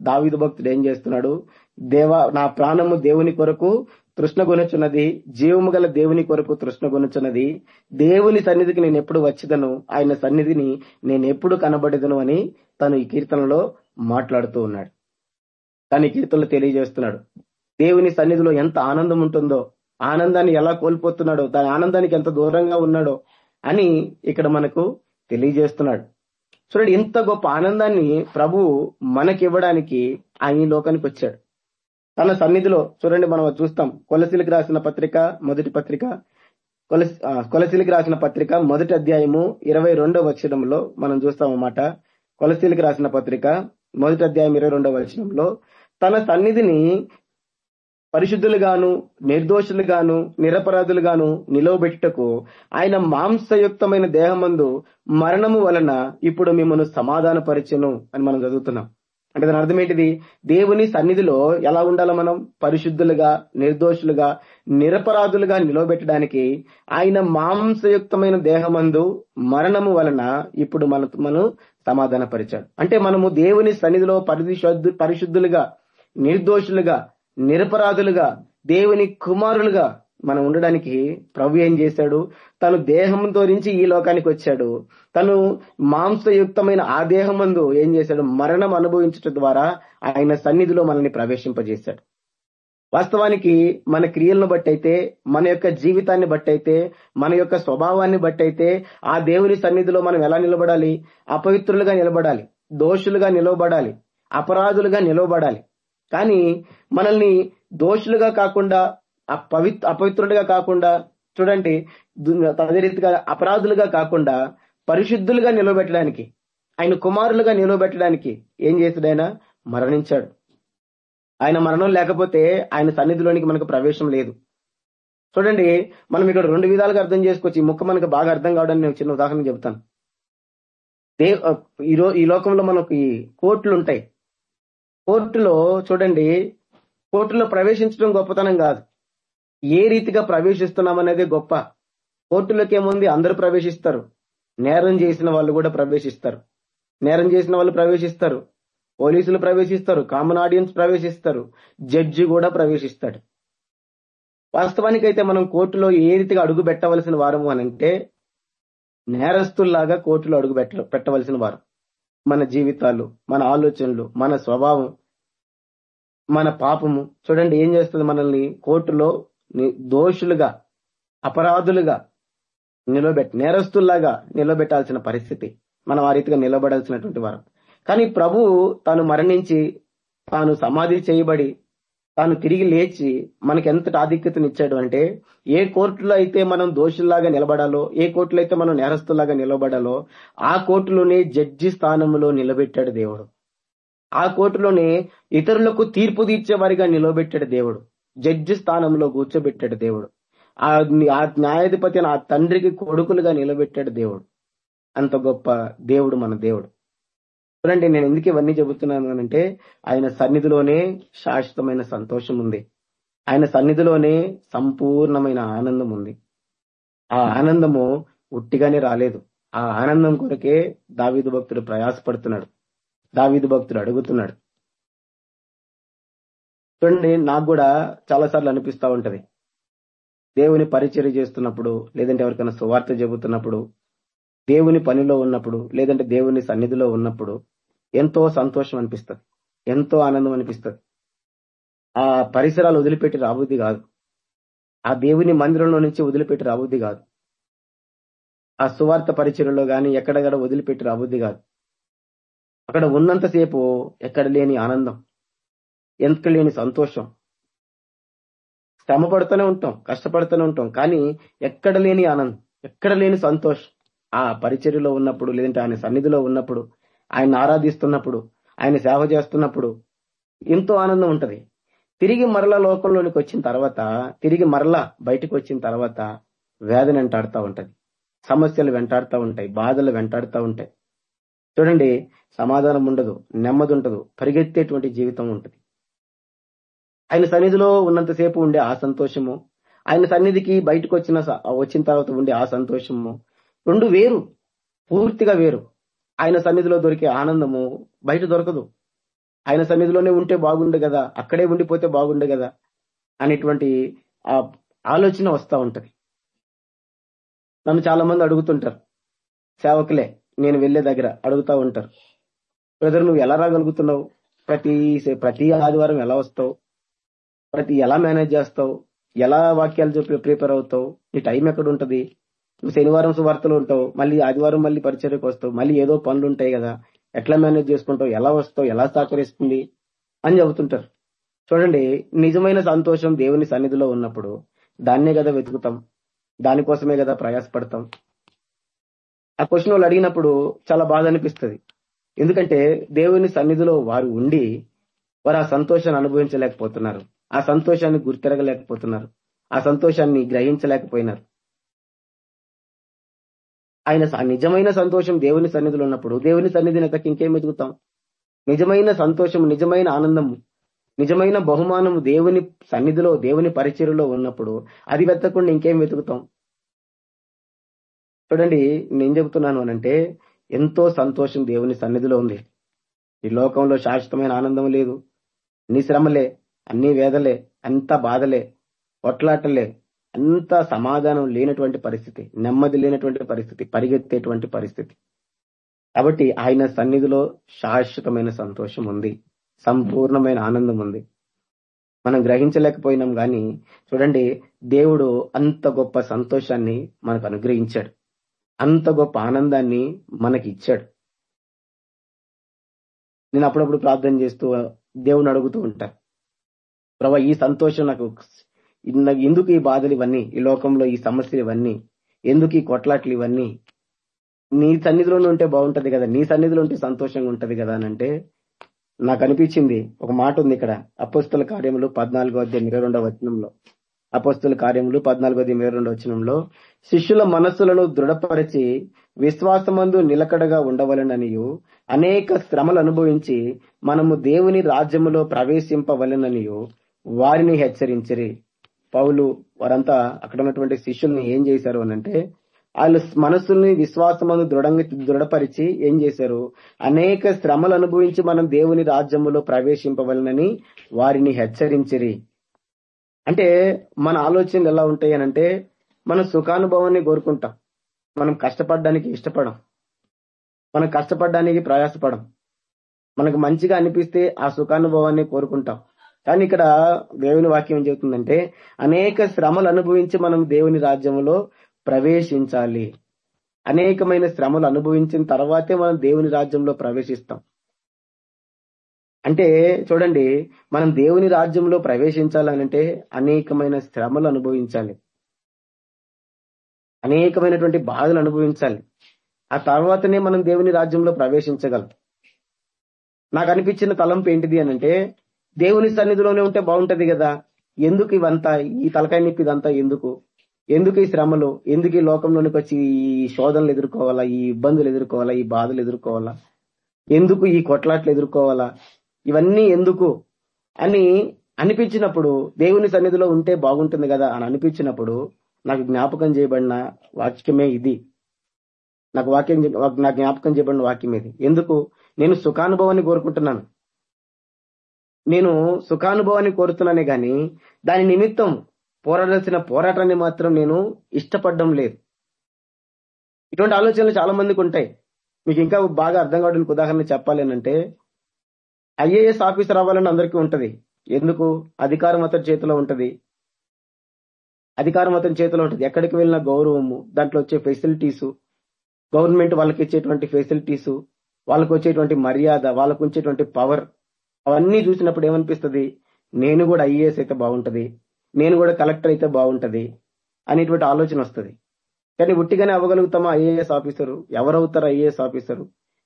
దావిదు భక్తుడు ఏం చేస్తున్నాడు? దేవా నా ప్రాణము దేవుని కొరకు తృష్ణగొనుచున్నది జీవము గల దేవుని కొరకు తృష్ణగొనుచున్నది. దేవుని సన్నిధికి నేను ఎప్పుడు వచ్చిదను ఆయన సన్నిధిని నేను ఎప్పుడు కనబడేదను అని తను ఈ కీర్తనలో మాట్లాడుతూ ఉన్నాడు. తను కీర్తనలో తెలియజేస్తున్నాడు. దేవుని సన్నిధిలో ఎంత ఆనందం ఉంటుందో ఆనందాన్ని ఎలా కోల్పోతున్నాడో దాని ఆనందానికి ఎంత దూరంగా ఉన్నాడో అని ఇక్కడ మనకు తెలియజేస్తున్నాడు. చూడండి ఇంత గొప్ప ఆనందాన్ని ప్రభు మనకివ్వడానికి ఆయన లోకానికి వచ్చాడు. తన సన్నిధిలో చూడండి మనం చూస్తాం. కొలసిలికి రాసిన పత్రిక మొదటి పత్రిక కొలసి కొలసిలికి రాసిన పత్రిక మొదటి అధ్యాయము ఇరవై రెండో వచనంలో మనం చూస్తాం అన్నమాట. కొలసిలికి రాసిన పత్రిక మొదటి అధ్యాయం ఇరవై రెండవ వచనంలో తన సన్నిధిని పరిశుద్ధులుగాను నిర్దోషులుగాను నిరపరాధులుగాను నిలవబెట్టుటకు ఆయన మాంసయుక్తమైన దేహమందు మరణము వలన ఇప్పుడు మిమ్మల్ని సమాధానపరచును అని మనం చదువుతున్నాం. అంటే దాని అర్థం ఏంటిది? దేవుని సన్నిధిలో ఎలా ఉండాలి మనం? పరిశుద్ధులుగా నిర్దోషులుగా నిరపరాధులుగా నిలవబెట్టడానికి ఆయన మాంసయుక్తమైన దేహమందు మరణము వలన ఇప్పుడు మన మనం సమాధానపరిచాడు. అంటే మనము దేవుని సన్నిధిలో పరిశుద్ధు పరిశుద్ధులుగా నిర్దోషులుగా నిరపరాధులుగా దేవుని కుమారులుగా మనం ఉండడానికి ప్రభు ఏం చేశాడు? తను దేహంతో నుంచి ఈ లోకానికి వచ్చాడు. తను మాంసయుక్తమైన ఆ దేహమందు ఏం చేశాడు? మరణం అనుభవించడం ద్వారా ఆయన సన్నిధిలో మనల్ని ప్రవేశింపజేశాడు. వాస్తవానికి మన క్రియలను బట్టి అయితే మన యొక్క జీవితాన్ని బట్టి అయితే మన యొక్క స్వభావాన్ని బట్టి అయితే ఆ దేవుని సన్నిధిలో మనం ఎలా నిలబడాలి? అపవిత్రులుగా నిలబడాలి. దోషులుగా నిలవబడాలి. అపరాధులుగా నిలవబడాలి. కానీ మనల్ని దోషులుగా కాకుండా పవిత్ అపవిత్రుడిగా కాకుండా చూడండి అదే రీతిగా అపరాధులుగా కాకుండా పరిశుద్ధులుగా నిలవబెట్టడానికి ఆయన కుమారులుగా నిలవబెట్టడానికి ఏం చేశాడు ఆయన? మరణించాడు. ఆయన మరణం లేకపోతే ఆయన సన్నిధిలోనికి మనకు ప్రవేశం లేదు. చూడండి మనం ఇక్కడ రెండు విధాలుగా అర్థం చేసుకోవచ్చు. ఈ ముక్క మనకు బాగా అర్థం కావడానికి నేను చిన్న ఉదాహరణ చెబుతాను. దే ఈ లోకంలో మనకి కోర్టులు ఉంటాయి. కోర్టులో చూడండి కోర్టులో ప్రవేశించడం గొప్పతనం కాదు. ఏ రీతిగా ప్రవేశిస్తున్నాం అనేది గొప్ప. కోర్టులోకి ఏముంది అందరూ ప్రవేశిస్తారు. నేరం చేసిన వాళ్ళు కూడా ప్రవేశిస్తారు. నేరం చేసిన వాళ్ళు ప్రవేశిస్తారు. పోలీసులు ప్రవేశిస్తారు. కామన్ ఆడియన్స్ ప్రవేశిస్తారు. జడ్జి కూడా ప్రవేశిస్తాడు. వాస్తవానికైతే మనం కోర్టులో ఏ రీతిగా అడుగు పెట్టవలసిన వారము అనంటే నేరస్తుల్లాగా కోర్టులో అడుగు పెట్ట పెట్టవలసిన వారు. మన జీవితాలు మన ఆలోచనలు మన స్వభావం మన పాపము. చూడండి ఏం చేస్తుంది మనల్ని కోర్టులో దోషులుగా అపరాధులుగా నిలబెట్టి నేరస్తుల్లాగా నిలబెట్టాల్సిన పరిస్థితి మనం ఆ రీతిగా నిలబడాల్సినటువంటి వారం. కానీ ప్రభు తాను మరణించి తాను సమాధి చేయబడి తాను తిరిగి లేచి మనకి ఎంత ఆధిక్యతనిచ్చాడు అంటే ఏ కోర్టులో అయితే మనం దోషుల్లాగా నిలబడాలో ఏ కోర్టులో అయితే మనం నేరస్తుల్లాగా నిలబడాలో ఆ కోర్టులోనే జడ్జి స్థానంలో నిలబెట్టాడు దేవుడు. ఆ కోర్టులోనే ఇతరులకు తీర్పు తీర్చే వారిగా నిలబెట్టాడు దేవుడు. జడ్జి స్థానంలో కూర్చోబెట్టాడు దేవుడు. ఆ న్యాయాధిపతి ఆ తండ్రికి కొడుకులుగా నిలబెట్టాడు దేవుడు. అంత గొప్ప దేవుడు మన దేవుడు. చూడండి నేను ఎందుకు ఇవన్నీ చెబుతున్నాను అంటే ఆయన సన్నిధిలోనే శాశ్వతమైన సంతోషం ఉంది. ఆయన సన్నిధిలోనే సంపూర్ణమైన ఆనందం ఉంది. ఆ ఆనందము ఉట్టిగానే రాలేదు. ఆ ఆనందం కొరకే దావీదు భక్తుడు ప్రయాసపడుతున్నాడు. దావీదు భక్తుడు అడుగుతున్నాడు. చూడండి నాకు కూడా చాలా సార్లు అనిపిస్తా ఉంటది. దేవుని పరిచర్య చేస్తున్నప్పుడు లేదంటే ఎవరికైనా సువార్త చెబుతున్నప్పుడు దేవుని పనిలో ఉన్నప్పుడు లేదంటే దేవుని సన్నిధిలో ఉన్నప్పుడు ఎంతో సంతోషం అనిపిస్తుంది. ఎంతో ఆనందం అనిపిస్తుంది. ఆ పరిసరాలు వదిలిపెట్టి రాబుద్ది కాదు. ఆ దేవుని మందిరంలో నుంచి వదిలిపెట్టి రాబుద్ది కాదు. ఆ సువార్త పరిచయలో గాని ఎక్కడెక్కడ వదిలిపెట్టి రాబుద్ది కాదు. అక్కడ ఉన్నంతసేపు ఎక్కడ లేని ఆనందం. ఎంత లేని సంతోషం? శ్రమ పడుతూనే ఉంటాం కష్టపడుతూనే ఉంటాం కానీ ఎక్కడ లేని ఆనందం ఎక్కడ లేని సంతోషం? ఆ పరిచర్యలో ఉన్నప్పుడు లేదంటే ఆయన సన్నిధిలో ఉన్నప్పుడు ఆయన ఆరాధిస్తున్నప్పుడు ఆయన సేవ చేస్తున్నప్పుడు ఎంతో ఆనందం ఉంటది. తిరిగి మరలా లోకంలోనికి వచ్చిన తర్వాత తిరిగి మరలా బయటకు వచ్చిన తర్వాత వేదన వెంటాడుతూ ఉంటది. సమస్యలు వెంటాడుతూ ఉంటాయి బాధలు వెంటాడుతూ ఉంటాయి. చూడండి సమాధానం ఉండదు నెమ్మది ఉండదు పరిగెత్తేటువంటి జీవితం ఉంటుంది. ఆయన సన్నిధిలో ఉన్నంతసేపు ఉండే ఆ సంతోషము ఆయన సన్నిధికి బయటకు వచ్చిన వచ్చిన తర్వాత ఉండే ఆ సంతోషము రెండు వేరు పూర్తిగా వేరు. ఆయన సన్నిధిలో దొరికే ఆనందము బయట దొరకదు. ఆయన సన్నిధిలోనే ఉంటే బాగుండు కదా అక్కడే ఉండిపోతే బాగుండు కదా అనేటువంటి ఆ ఆలోచన వస్తూ ఉంటది. నన్ను చాలా మంది అడుగుతుంటారు సేవకులే నేను వెళ్ళే దగ్గర అడుగుతా ఉంటారు. బ్రదర్ నువ్వు ఎలా రాగలుగుతున్నావు? ప్రతి ప్రతి ఆదివారం ఎలా వస్తావు? ప్రతి ఎలా మేనేజ్ చేస్తావు? ఎలా వాక్యాలు చెప్పి ప్రిపేర్ అవుతావు? నీ టైం ఎక్కడ ఉంటది నువ్వు శనివారం సువార్తలు ఉంటావు మళ్ళీ ఆదివారం మళ్ళీ పరిచర్యకు వస్తావు మళ్ళీ ఏదో పనులు ఉంటాయి కదా. ఎట్లా మేనేజ్ చేసుకుంటావు? ఎలా వస్తావు? ఎలా సహకరిస్తుంది? అని చెబుతుంటారు. చూడండి నిజమైన సంతోషం దేవుని సన్నిధిలో ఉన్నప్పుడు దాన్నే కదా వెతుకుతాం. దానికోసమే కదా ప్రయాసపడతాం. ఆ క్వశ్చన్ వాళ్ళు అడిగినప్పుడు చాలా బాధ అనిపిస్తుంది. ఎందుకంటే దేవుని సన్నిధిలో వారు ఉండి వారు ఆ సంతోషాన్ని అనుభవించలేకపోతున్నారు. ఆ సంతోషాన్ని గుర్తిరగలేకపోతున్నారు. ఆ సంతోషాన్ని గ్రహించలేకపోయినారు. ఆయన నిజమైన సంతోషం దేవుని సన్నిధిలో ఉన్నప్పుడు దేవుని సన్నిధిని తక్క ఇంకేం వెతుకుతాం? నిజమైన సంతోషం నిజమైన ఆనందము నిజమైన బహుమానము దేవుని సన్నిధిలో దేవుని పరిచయలో ఉన్నప్పుడు అది వెతకుండా ఇంకేం వెతుకుతాం? చూడండి నేను చెబుతున్నాను అనంటే ఎంతో సంతోషం దేవుని సన్నిధిలో ఉంది. ఈ లోకంలో శాశ్వతమైన ఆనందం లేదు. నీ శ్రమలే అన్ని వేదలే అంత బాధలే కొట్లాటలే అంత సమాధానం లేనటువంటి పరిస్థితి నెమ్మది లేనటువంటి పరిస్థితి పరిగెత్తేటువంటి పరిస్థితి. కాబట్టి ఆయన సన్నిధిలో శాశ్వతమైన సంతోషం ఉంది సంపూర్ణమైన ఆనందం ఉంది. మనం గ్రహించలేకపోయినాం గాని చూడండి దేవుడు అంత గొప్ప సంతోషాన్ని మనకు అనుగ్రహించాడు. అంత గొప్ప ఆనందాన్ని మనకి ఇచ్చాడు. నేను అప్పుడప్పుడు ప్రార్థన చేస్తూ దేవుని అడుగుతూ ఉంటాను ప్రభా ఈ సంతోషం నాకు ఎందుకు ఈ బాధలు ఇవన్నీ? ఈ లోకంలో ఈ సమస్యలు ఇవన్నీ? ఎందుకు ఈ కొట్లాట్లు ఇవన్నీ? నీ సన్నిధిలోనే ఉంటే బాగుంటది కదా. నీ సన్నిధిలో ఉంటే సంతోషంగా ఉంటది కదా అని అంటే నాకు అనిపించింది. ఒక మాట ఉంది ఇక్కడ. అపోస్తుల కార్యములు పద్నాలుగో అధ్యాయం ఇరవై రెండవ వచనంలో. అపోస్తుల కార్యములు పద్నాలుగో అధ్యాయం ఇరవై రెండవ వచనంలో శిష్యుల మనస్సులను దృఢపరిచి విశ్వాసమందు నిలకడగా ఉండవలననియు అనేక శ్రమలు అనుభవించి మనము దేవుని రాజ్యములో ప్రవేశింపవలననియు వారిని హెచ్చరించిరి. పౌలు వారంతా అక్కడ ఉన్నటువంటి శిష్యుల్ని ఏం చేశారు అనంటే వాళ్ళు మనసుల్ని విశ్వాసమందు దృఢంగా దృఢపరిచి ఏం చేశారు? అనేక శ్రమలు అనుభవించి మనం దేవుని రాజ్యములో ప్రవేశింపవలనని వారిని హెచ్చరించిరి. అంటే మన ఆలోచనలు ఎలా ఉంటాయి అనంటే మనం సుఖానుభవాన్ని కోరుకుంటాం. మనం కష్టపడడానికి ఇష్టపడం. మనం కష్టపడడానికి ప్రయాసపడం. మనకు మంచిగా అనిపిస్తే ఆ సుఖానుభవాన్ని కోరుకుంటాం. కానీ ఇక్కడ దేవుని వాక్యం ఏం చెబుతుందంటే అనేక శ్రమలు అనుభవించి మనం దేవుని రాజ్యంలో ప్రవేశించాలి. అనేకమైన శ్రమలు అనుభవించిన తర్వాతే మనం దేవుని రాజ్యంలో ప్రవేశిస్తాం. అంటే చూడండి మనం దేవుని రాజ్యంలో ప్రవేశించాలనంటే అనేకమైన శ్రమలు అనుభవించాలి. అనేకమైనటువంటి బాధలు అనుభవించాలి. ఆ తర్వాతనే మనం దేవుని రాజ్యంలో ప్రవేశించగలం. నాకు అనిపించిన తలంపు ఏంటిది అని అంటే దేవుని సన్నిధిలోనే ఉంటే బాగుంటది కదా? ఎందుకు ఇవంతా ఈ తలకాయ నొప్పి ఇదంతా ఎందుకు? ఎందుకు ఈ శ్రమలు? ఎందుకు ఈ లోకంలోనికి వచ్చి ఈ శోధనలు ఎదుర్కోవాలా? ఈ ఇబ్బందులు ఎదుర్కోవాలా? ఈ బాధలు ఎదుర్కోవాలా? ఎందుకు ఈ కొట్లాట్లు ఎదుర్కోవాలా? ఇవన్నీ ఎందుకు? అని అనిపించినప్పుడు దేవుని సన్నిధిలో ఉంటే బాగుంటుంది కదా అని అనిపించినప్పుడు నాకు జ్ఞాపకం చేయబడిన వాక్యమే ఇది. నాకు వాక్యం నాకు జ్ఞాపకం చేయబడిన వాక్యం ఇది. ఎందుకు? నేను సుఖానుభవాన్ని కోరుకుంటున్నాను. నేను సుఖానుభవాన్ని కోరుతున్నానే గాని దాని నిమిత్తం పోరాడాల్సిన పోరాటాన్ని మాత్రం నేను ఇష్టపడడం లేదు. ఇటువంటి ఆలోచనలు చాలా మందికి ఉంటాయి. మీకు ఇంకా బాగా అర్థం కావడానికి ఉదాహరణ చెప్పాలి అంటే ఐఏఎస్ ఆఫీసర్ అవ్వాలని అందరికీ ఉంటది. ఎందుకు? అధికారం అతని చేతిలో ఉంటది. అధికారం అతని చేతిలో ఉంటది. ఎక్కడికి వెళ్ళిన గౌరవము దాంట్లో వచ్చే ఫెసిలిటీస్ గవర్నమెంట్ వాళ్ళకి ఇచ్చేటువంటి ఫెసిలిటీస్ వాళ్ళకు వచ్చేటువంటి మర్యాద వాళ్ళకు వచ్చేటువంటి పవర్ అవన్నీ చూసినప్పుడు ఏమనిపిస్తుంది? నేను కూడా ఐఏఎస్ అయితే బాగుంటుంది. నేను కూడా కలెక్టర్ అయితే బాగుంటుంది అనేటువంటి ఆలోచన వస్తుంది. కానీ ఉట్టిగానే అవ్వగలుగుతామా ఐఏఎస్ ఆఫీసరు? ఎవరవుతారు ఐఏఎస్ ఆఫీసరు?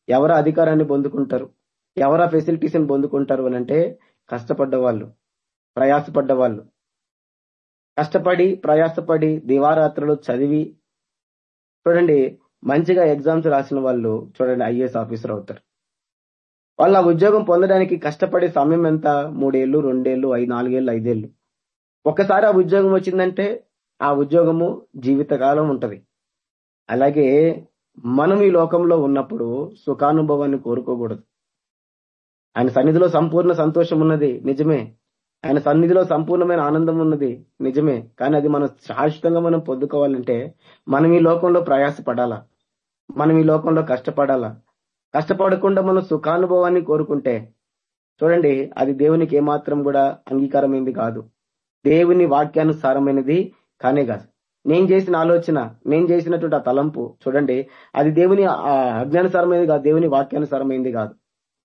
ఎవరు అధికారాన్ని పొందుకుంటారు? ఎవరు ఆ ఫెసిలిటీస్ని పొందుకుంటారు అని అంటే కష్టపడ్డ వాళ్ళు ప్రయాసపడ్డ వాళ్ళు కష్టపడి ప్రయాసపడి దివారాత్రులు చదివి చూడండి మంచిగా ఎగ్జామ్స్ రాసిన వాళ్ళు చూడండి ఐఏఎస్ ఆఫీసర్ అవుతారు. వాళ్ళు ఆ ఉద్యోగం పొందడానికి కష్టపడే సమయం ఎంత? మూడేళ్ళు రెండేళ్ళు ఐదు నాలుగేళ్ళు ఐదేళ్ళు ఒకసారి ఆ ఉద్యోగం వచ్చిందంటే ఆ ఉద్యోగము జీవితకాలం ఉంటది. అలాగే మనం ఈ లోకంలో ఉన్నప్పుడు సుఖానుభవాన్ని కోరుకోకూడదు. ఆయన సన్నిధిలో సంపూర్ణ సంతోషం ఉన్నది నిజమే. ఆయన సన్నిధిలో సంపూర్ణమైన ఆనందం ఉన్నది నిజమే. కానీ అది మనం శాశ్వతంగా మనం పొందుకోవాలంటే మనం ఈ లోకంలో ప్రయాసపడాలా? మనం ఈ లోకంలో కష్టపడాలా? కష్టపడకుండా మనం సుఖానుభవాన్ని కోరుకుంటే చూడండి అది దేవునికి ఏమాత్రం కూడా అంగీకారమైంది కాదు. దేవుని వాక్యానుసారమైనది కానే కాదు. నేను చేసిన ఆలోచన నేను చేసినటువంటి ఆ తలంపు చూడండి అది దేవుని అజ్ఞానుసారమైనది కాదు దేవుని వాక్యానుసారమైంది కాదు.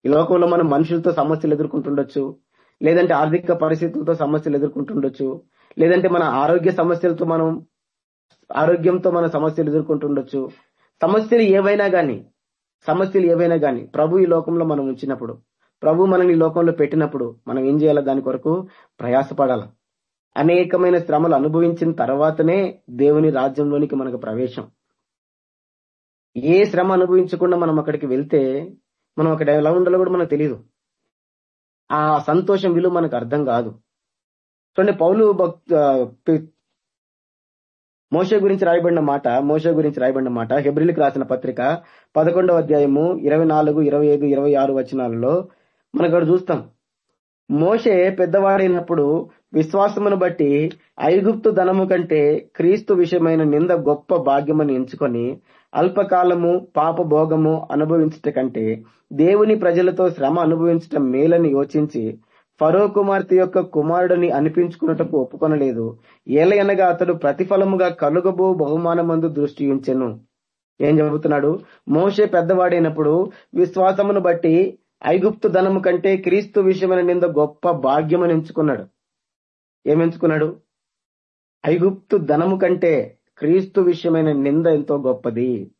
ఈ లోకంలో మనం మనుషులతో సమస్యలు ఎదుర్కొంటుండొచ్చు లేదంటే ఆర్థిక పరిస్థితులతో సమస్యలు ఎదుర్కొంటుండొచ్చు లేదంటే మన ఆరోగ్య సమస్యలతో మనం ఆరోగ్యంతో మన సమస్యలు ఎదుర్కొంటుండొచ్చు. సమస్యలు ఏవైనా కానీ సమస్యలు ఏవైనా గాని ప్రభు ఈ లోకంలో మనం ఉంచినప్పుడు ప్రభు మనల్ని ఈ లోకంలో పెట్టినప్పుడు మనం ఏం చేయాలి? దాని కొరకు ప్రయాసపడాలి. అనేకమైన శ్రమలు అనుభవించిన తర్వాతనే దేవుని రాజ్యంలోనికి మనకు ప్రవేశం. ఏ శ్రమ అనుభవించకుండా మనం అక్కడికి వెళ్తే మనం అక్కడ ఎలా ఉండాలో కూడా మనకు తెలియదు ఆ సంతోషం విలువ మనకు అర్థం కాదు. చూడండి పౌలు మోస గురించి రాయబడిన మాట మోస గురించి రాయబడిన మాట హెబ్రిల్కి రాసిన పత్రిక పదకొండవ అధ్యాయము ఇరవై నాలుగు ఇరవై ఐదు ఇరవై ఆరు వచనాలలో మనకు చూస్తాం. మోషే పెద్దవాడైనప్పుడు విశ్వాసమును బట్టి ఐగుప్తు ధనము కంటే క్రీస్తు విషయమైన నింద గొప్ప భాగ్యమని ఎంచుకొని అల్పకాలము పాప భోగము అనుభవించట కంటే దేవుని ప్రజలతో శ్రమ అనుభవించటం మేలని యోచించి ఫరో కుమార్తె యొక్క కుమారుడిని అనిపించుకున్నటకు ఒప్పుకొనలేదు. ఏలయనగా అతడు ప్రతిఫలముగా కలుగబో బహుమానమందు దృష్టి ఉంచెను ఏం చెబుతున్నాడు? మోషే పెద్దవాడైనప్పుడు విశ్వాసమును బట్టి ఐగుప్తు ధనము కంటే క్రీస్తు విషయమైన నింద గొప్ప భాగ్యమని ఎంచుకున్నాడు. ఏమెంచుకున్నాడు ఐగుప్తు ధనము కంటే క్రీస్తు విషయమైన నింద ఎంతో గొప్పది.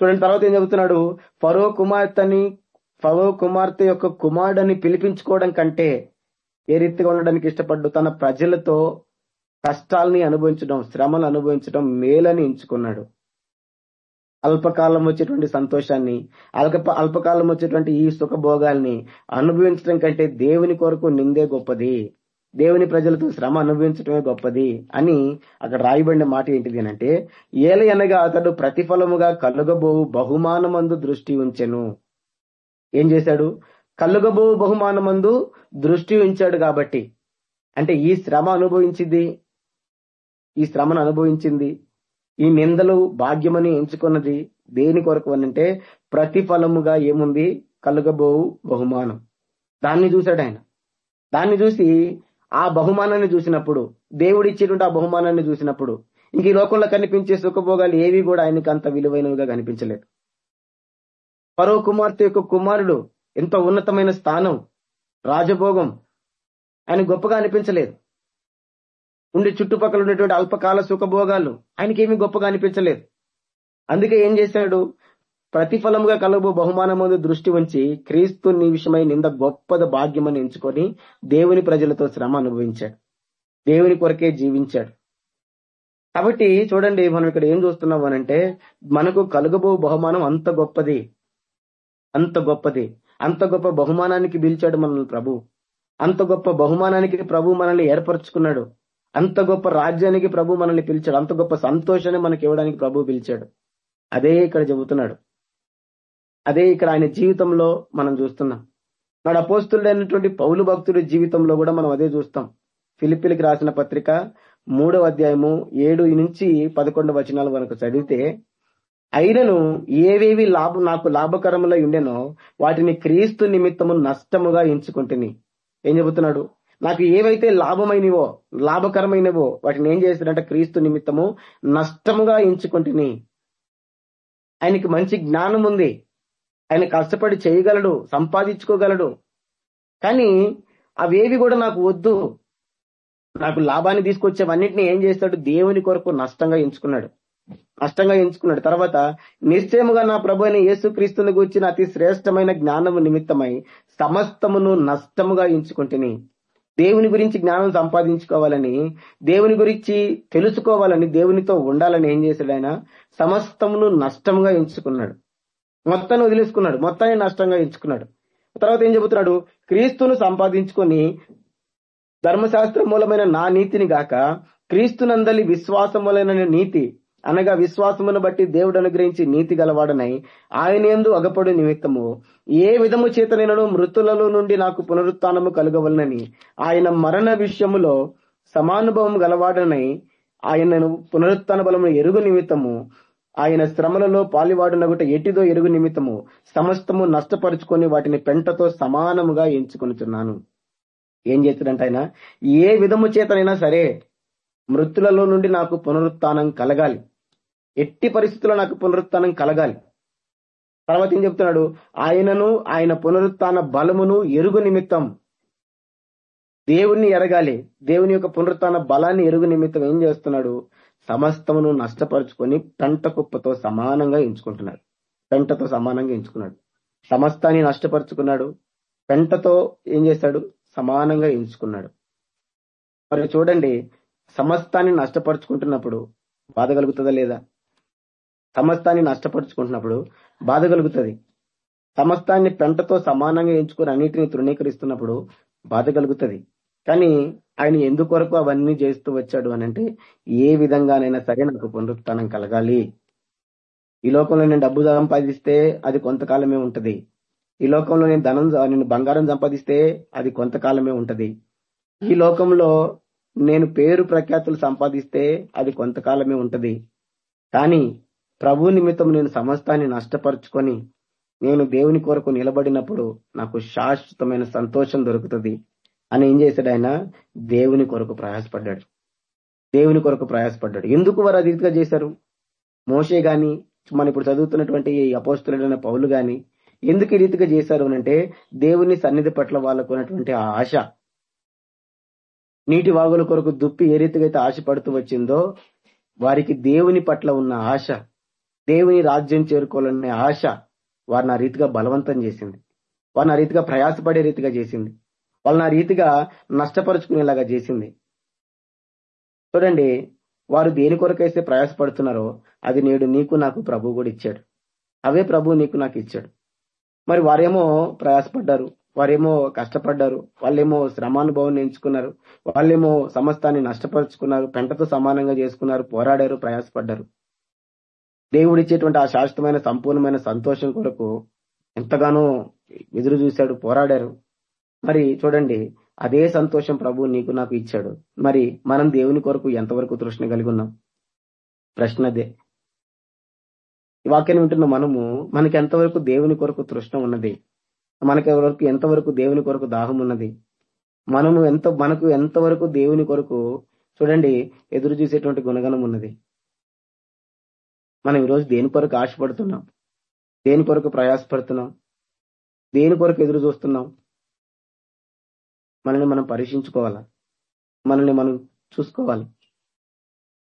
చూడండి తర్వాత ఏం చెబుతున్నాడు? ఫరో కుమార్తెని ఫరో కుమార్తె యొక్క కుమారుడని పిలిపించుకోవడం కంటే ఏ రీతిగా ఉండడానికి ఇష్టపడ్డు తన ప్రజలతో కష్టాలని అనుభవించడం శ్రమను అనుభవించడం మేలని ఎంచుకున్నాడు. అల్పకాలం వచ్చేటువంటి సంతోషాన్ని అల్ప అల్పకాలం వచ్చేటువంటి ఈ సుఖభోగాల్ని అనుభవించడం కంటే దేవుని కొరకు నిందే గొప్పది. దేవుని ప్రజలతో శ్రమ అనుభవించడమే గొప్పది అని అక్కడ రాయబడిన మాట ఏంటిది అంటే ఏలయనగా అతడు ప్రతిఫలముగా కలుగబో బహుమానమందు దృష్టి ఉంచెను. ఏం చేశాడు? కల్లుగబో బహుమానమందు దృష్టి ఉంచాడు కాబట్టి. అంటే ఈ శ్రమ అనుభవించింది. ఈ శ్రమను అనుభవించింది. ఈ నిందలు భాగ్యమని ఎంచుకున్నది దేని కొరకు అనంటే ప్రతిఫలముగా ఏముంది? కలుగబోవు బహుమానం. దాన్ని చూశాడు ఆయన. దాన్ని చూసి ఆ బహుమానాన్ని చూసినప్పుడు దేవుడు ఇచ్చేటువంటి ఆ బహుమానాన్ని చూసినప్పుడు ఇంక ఈ లోకంలో కనిపించే సుఖభోగాలు ఏవి కూడా ఆయనకి అంత విలువైనవిగా కనిపించలేదు. పరో కుమార్తె యొక్క కుమారుడు ఎంతో ఉన్నతమైన స్థానం రాజభోగం ఆయన గొప్పగా అనిపించలేదు. ఉండే చుట్టుపక్కల ఉండేటువంటి అల్పకాల సుఖభోగాలు ఆయనకి ఏమీ గొప్పగా అనిపించలేదు. అందుకే ఏం చేశాడు? ప్రతిఫలముగా కలబో బహుమానం ముందు దృష్టి ఉంచి క్రీస్తు నీ విషయమై నింద గొప్పద భాగ్యమని ఎంచుకొని దేవుని ప్రజలతో శ్రమ అనుభవించాడు. దేవుని కొరకే జీవించాడు. కాబట్టి చూడండి మనం ఇక్కడ ఏం చూస్తున్నాం అనంటే మనకు కలుగబో బహుమానం అంత గొప్పది. అంత గొప్పది. అంత గొప్ప బహుమానానికి పిలిచాడు మనల్ని ప్రభు. అంత గొప్ప బహుమానానికి ప్రభు మనల్ని ఏర్పరచుకున్నాడు. అంత గొప్ప రాజ్యానికి ప్రభు మనల్ని పిలిచాడు. అంత గొప్ప సంతోషాన్ని మనకి ఇవ్వడానికి ప్రభు పిలిచాడు. అదే ఇక్కడ చెబుతున్నాడు. అదే ఇక్కడ ఆయన జీవితంలో మనం చూస్తున్నాం. నాడు అపోస్తుడైనటువంటి పౌలు భక్తుడి జీవితంలో కూడా మనం అదే చూస్తాం. ఫిలిపిలికి రాసిన పత్రిక మూడవ అధ్యాయము ఏడు నుంచి పదకొండు వచనాల వరకు చదివితే అయినను ఏవేవి లాభ నాకు లాభకరములై ఉండెనో వాటిని క్రీస్తు నిమిత్తము నష్టముగా ఎంచుకుంటుని. ఏం చెబుతున్నాడు? నాకు ఏవైతే లాభమైనవో లాభకరమైనవో వాటిని ఏం చేస్తాడంటే క్రీస్తు నిమిత్తము నష్టముగా ఎంచుకుంటుని. ఆయనకి మంచి జ్ఞానం ఉంది. ఆయన కష్టపడి చేయగలడు సంపాదించుకోగలడు. కానీ అవేవి కూడా నాకు వద్దు. నాకు లాభాన్ని తీసుకొచ్చేవన్నిటిని ఏం చేస్తాడు? దేవుని కొరకు నష్టంగా ఎంచుకున్నాడు. నష్టంగా ఎంచుకున్నాడు. తర్వాత నిశ్చయముగా నా ప్రభు అయిన యేసుక్రీస్తుని గురించిన అతి శ్రేష్టమైన జ్ఞానము నిమిత్తమై సమస్తమును నష్టముగా ఎంచుకుంటుని. దేవుని గురించి జ్ఞానం సంపాదించుకోవాలని దేవుని గురించి తెలుసుకోవాలని దేవునితో ఉండాలని ఏం చేశాడు ఆయన? సమస్తమును నష్టంగా ఎంచుకున్నాడు. మొత్తాన్ని వదిలేసుకున్నాడు. మొత్తాన్ని నష్టంగా ఎంచుకున్నాడు. తర్వాత ఏం చెబుతున్నాడు? క్రీస్తును సంపాదించుకొని ధర్మశాస్త్ర మూలమైన నా నీతిని గాక క్రీస్తునందలి విశ్వాసములైన నీతి అనగా విశ్వాసమును బట్టి దేవుడు అనుగ్రహించి నీతి గలవాడనై ఆయన ఎందు అగపడు నిమిత్తము. ఏ విధము చేతనైనను మృతులలో నుండి నాకు పునరుత్నము కలగవలనని ఆయన మరణ విషయములో సమానుభవం గలవాడనై ఆయనను పునరుత్న బలము ఎరుగు నిమిత్తము. ఆయన శ్రమలలో పాలివాడునగుట ఎటిదో ఎరుగు నిమిత్తము. సమస్తము నష్టపరుచుకొని వాటిని పెంటతో సమానముగా ఎంచుకొనుచున్నాను. ఏం చేస్తాడంట ఆయన? ఏ విధము చేతనైనా సరే మృతులలో నుండి నాకు పునరుత్నం కలగాలి. ఎట్టి పరిస్థితుల్లో నాకు పునరుత్నం కలగాలి. తర్వాత ఏం చెప్తున్నాడు? ఆయనను ఆయన పునరుత్న బలమును ఎరుగు నిమిత్తం దేవుణ్ణి ఎరగాలి. దేవుని యొక్క పునరుత్న బలాన్ని ఎరుగు నిమిత్తం ఏం చేస్తున్నాడు? సమస్తమును నష్టపరుచుకొని పెంట కుప్పతో సమానంగా ఎంచుకుంటున్నాడు. పెంటతో సమానంగా ఎంచుకున్నాడు. సమస్తాన్ని నష్టపరుచుకున్నాడు. పెంటతో ఏం చేశాడు సమానంగా ఎంచుకున్నాడు. మరి చూడండి సమస్తాన్ని నష్టపరుచుకుంటున్నప్పుడు బాధ కలుగుతుందా లేదా? సమస్తాన్ని నష్టపరుచుకుంటున్నప్పుడు బాధ కలుగుతుంది సమస్తాన్ని పెంటతో సమానంగా ఎంచుకొని అన్నిటిని తృణీకరిస్తున్నప్పుడు బాధ కలుగుతుంది కానీ ఆయన ఎందుకొరకు అవన్నీ చేస్తూ వచ్చాడు అని అంటే ఏ విధంగానైనా సరే నాకు పునరుత్నం కలగాలి. ఈ లోకంలో నేను డబ్బు సంపాదిస్తే అది కొంతకాలమే ఉంటది. ఈ లోకంలో నేను ధనం నేను బంగారం సంపాదిస్తే అది కొంతకాలమే ఉంటది. ఈ లోకంలో నేను పేరు ప్రఖ్యాతులు సంపాదిస్తే అది కొంతకాలమే ఉంటది. కానీ ప్రభు నిమిత్తం నేను సమస్తాన్ని నష్టపరుచుకొని నేను దేవుని కొరకు నిలబడినప్పుడు నాకు శాశ్వతమైన సంతోషం దొరుకుతుంది. అని ఏం చేశాడు ఆయన? దేవుని కొరకు ప్రయాసపడ్డాడు. దేవుని కొరకు ప్రయాసపడ్డాడు. ఎందుకు వారు అది చేశారు? మోషే గాని మనం ఇప్పుడు చదువుతున్నటువంటి ఈ అపోస్తులైన పౌలు గాని ఎందుకు ఈ రీతిగా చేశారు అంటే దేవుని సన్నిధి పట్ల వాళ్ళకు ఉన్నటువంటి ఆ ఆశ. నీటి వాగుల కొరకు దుప్పి ఏ రీతిగా అయితే ఆశపడుతూ వచ్చిందో వారికి దేవుని పట్ల ఉన్న ఆశ దేవుని రాజ్యం చేరుకోవాలనే ఆశ వారిని ఆ రీతిగా బలవంతం చేసింది. వారిని ఆ రీతిగా ప్రయాసపడే రీతిగా చేసింది. వాళ్ళని ఆ రీతిగా నష్టపరుచుకునేలాగా చేసింది. చూడండి వారు దేని కొరకైతే ప్రయాసపడుతున్నారో అది నేడు నీకు నాకు ప్రభు కూడా ఇచ్చాడు. అవే ప్రభు నీకు నాకు ఇచ్చాడు. మరి వారేమో ప్రయాసపడ్డారు. వారేమో కష్టపడ్డారు వాళ్ళేమో శ్రమానుభవం ఎంచుకున్నారు వాళ్ళేమో సమస్తాన్ని నష్టపరుచుకున్నారు పెంటతో సమానంగా చేసుకున్నారు పోరాడారు ప్రయాసపడ్డారు. దేవుడు ఇచ్చేటువంటి ఆ శాశ్వతమైన సంపూర్ణమైన సంతోషం కొరకు ఎంతగానో ఎదురు చూశాడు పోరాడారు. మరి చూడండి అదే సంతోషం ప్రభు నీకు నాకు ఇచ్చాడు. మరి మనం దేవుని కొరకు ఎంతవరకు తృష్ణ కలిగి ఉన్నాం? ప్రశ్న అదే. ఈ వాక్యాన్ని వింటున్న మనము మనకి ఎంతవరకు దేవుని కొరకు తృష్ణ ఉన్నది? మనకి వరకు ఎంతవరకు దేవుని కొరకు దాహం ఉన్నది మనము ఎంత మనకు ఎంతవరకు దేవుని కొరకు చూడండి ఎదురు చూసేటువంటి గుణగణం ఉన్నది మనం ఈరోజు దేని కొరకు ఆశపడుతున్నాం? దేని కొరకు ప్రయాసపడుతున్నాం? దేని కొరకు ఎదురు చూస్తున్నాం? మనల్ని మనం పరీక్షించుకోవాలా? మనల్ని మనం చూసుకోవాలి.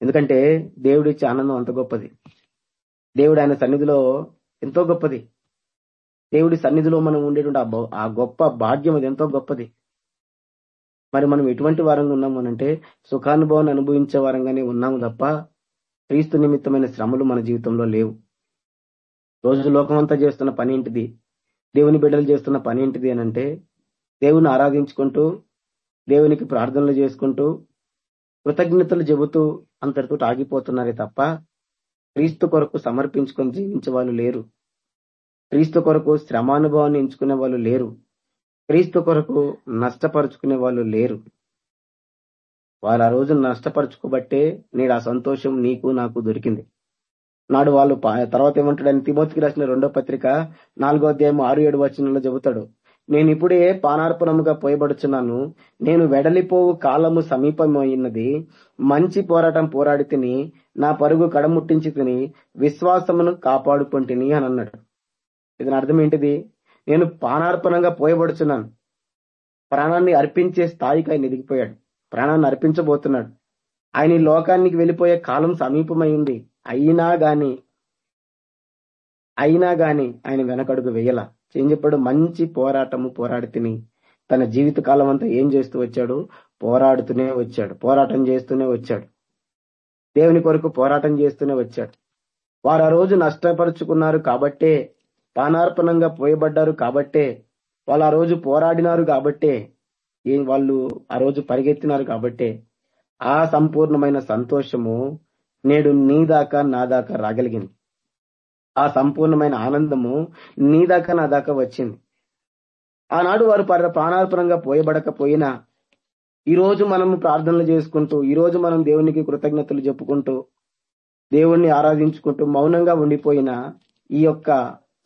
ఎందుకంటే దేవుడిచ్చే ఆనందం అంత గొప్పది. దేవుడు ఆయన సన్నిధిలో ఎంతో గొప్పది. దేవుడి సన్నిధిలో మనం ఉండేటువంటి ఆ గొప్ప భాగ్యం అది ఎంతో గొప్పది. మరి మనం ఎటువంటి వారంగా ఉన్నాము అంటే సుఖానుభవాన్ని అనుభవించే వారంగానే ఉన్నాము తప్ప క్రీస్తు నిమిత్తమైన శ్రమలు మన జీవితంలో లేవు. రోజు లోకమంతా చేస్తున్న పని ఏంటిది? దేవుని బిడ్డలు చేస్తున్న పని ఏంటిది అని అంటే దేవుని ఆరాధించుకుంటూ దేవునికి ప్రార్థనలు చేసుకుంటూ కృతజ్ఞతలు చెబుతూ అంతటితో ఆగిపోతున్నారే తప్ప క్రీస్తు కొరకు సమర్పించుకొని జీవించే వాళ్ళు లేరు. క్రీస్తు కొరకు శ్రమానుభవాన్ని ఎంచుకునే వాళ్ళు లేరు. క్రీస్తు కొరకు నష్టపరుచుకునే వాళ్ళు లేరు. వాళ్ళు ఆ రోజు నష్టపరుచుకోబట్టే నేడు ఆ సంతోషం నీకు నాకు దొరికింది. నాడు వాళ్ళు పా- తర్వాత ఏమంటాడని తిమోతికి రాసిన రెండో పత్రిక నాలుగో అధ్యాయం ఆరు ఏడు వచనంలో చెబుతాడు. నేను ఇప్పుడే పానార్పణముగా పోయబడుచున్నాను. నేను వెడలిపోవు కాలము సమీపమైనది. మంచి పోరాటం పోరాడి తిని నా పరుగు కడముట్టించి తిని విశ్వాసమును కాపాడుకుంటుని అని అన్నాడు. ఇది అర్థం ఏంటిది నేను పానార్పణంగా పోయబడుచున్నాను. ప్రాణాన్ని అర్పించే స్థాయికి ఆయన ఎదిగిపోయాడు. ప్రాణాన్ని అర్పించబోతున్నాడు. ఆయన ఈ లోకానికి వెళ్ళిపోయే కాలం సమీపమైంది అయినా గాని అయినా గాని ఆయన వెనకడుగు వేయల. ఏం చెప్పాడు? మంచి పోరాటము పోరాడి తిని తన జీవిత కాలం అంతా ఏం చేస్తూ వచ్చాడు? పోరాడుతూనే వచ్చాడు. పోరాటం చేస్తూనే వచ్చాడు. దేవుని కొరకు పోరాటం చేస్తూనే వచ్చాడు. వారు ఆ రోజు నష్టపరుచుకున్నారు కాబట్టే పానార్పణంగా పోయబడ్డారు కాబట్టే వాళ్ళు ఆ రోజు పోరాడినారు కాబట్టే ఏ- వాళ్ళు ఆ రోజు పరిగెత్తినారు కాబట్టే ఆ సంపూర్ణమైన సంతోషము నేడు నీ దాకా నా దాకా రాగలిగింది. ఆ సంపూర్ణమైన ఆనందము నీ దాకా నా దాకా వచ్చింది. ఆనాడు వారు ప్రాణార్పణంగా పోయబడకపోయినా ఈ రోజు మనము ప్రార్థనలు చేసుకుంటూ ఈ రోజు మనం దేవునికి కృతజ్ఞతలు చెప్పుకుంటూ దేవుణ్ణి ఆరాధించుకుంటూ మౌనంగా ఉండిపోయిన ఈ యొక్క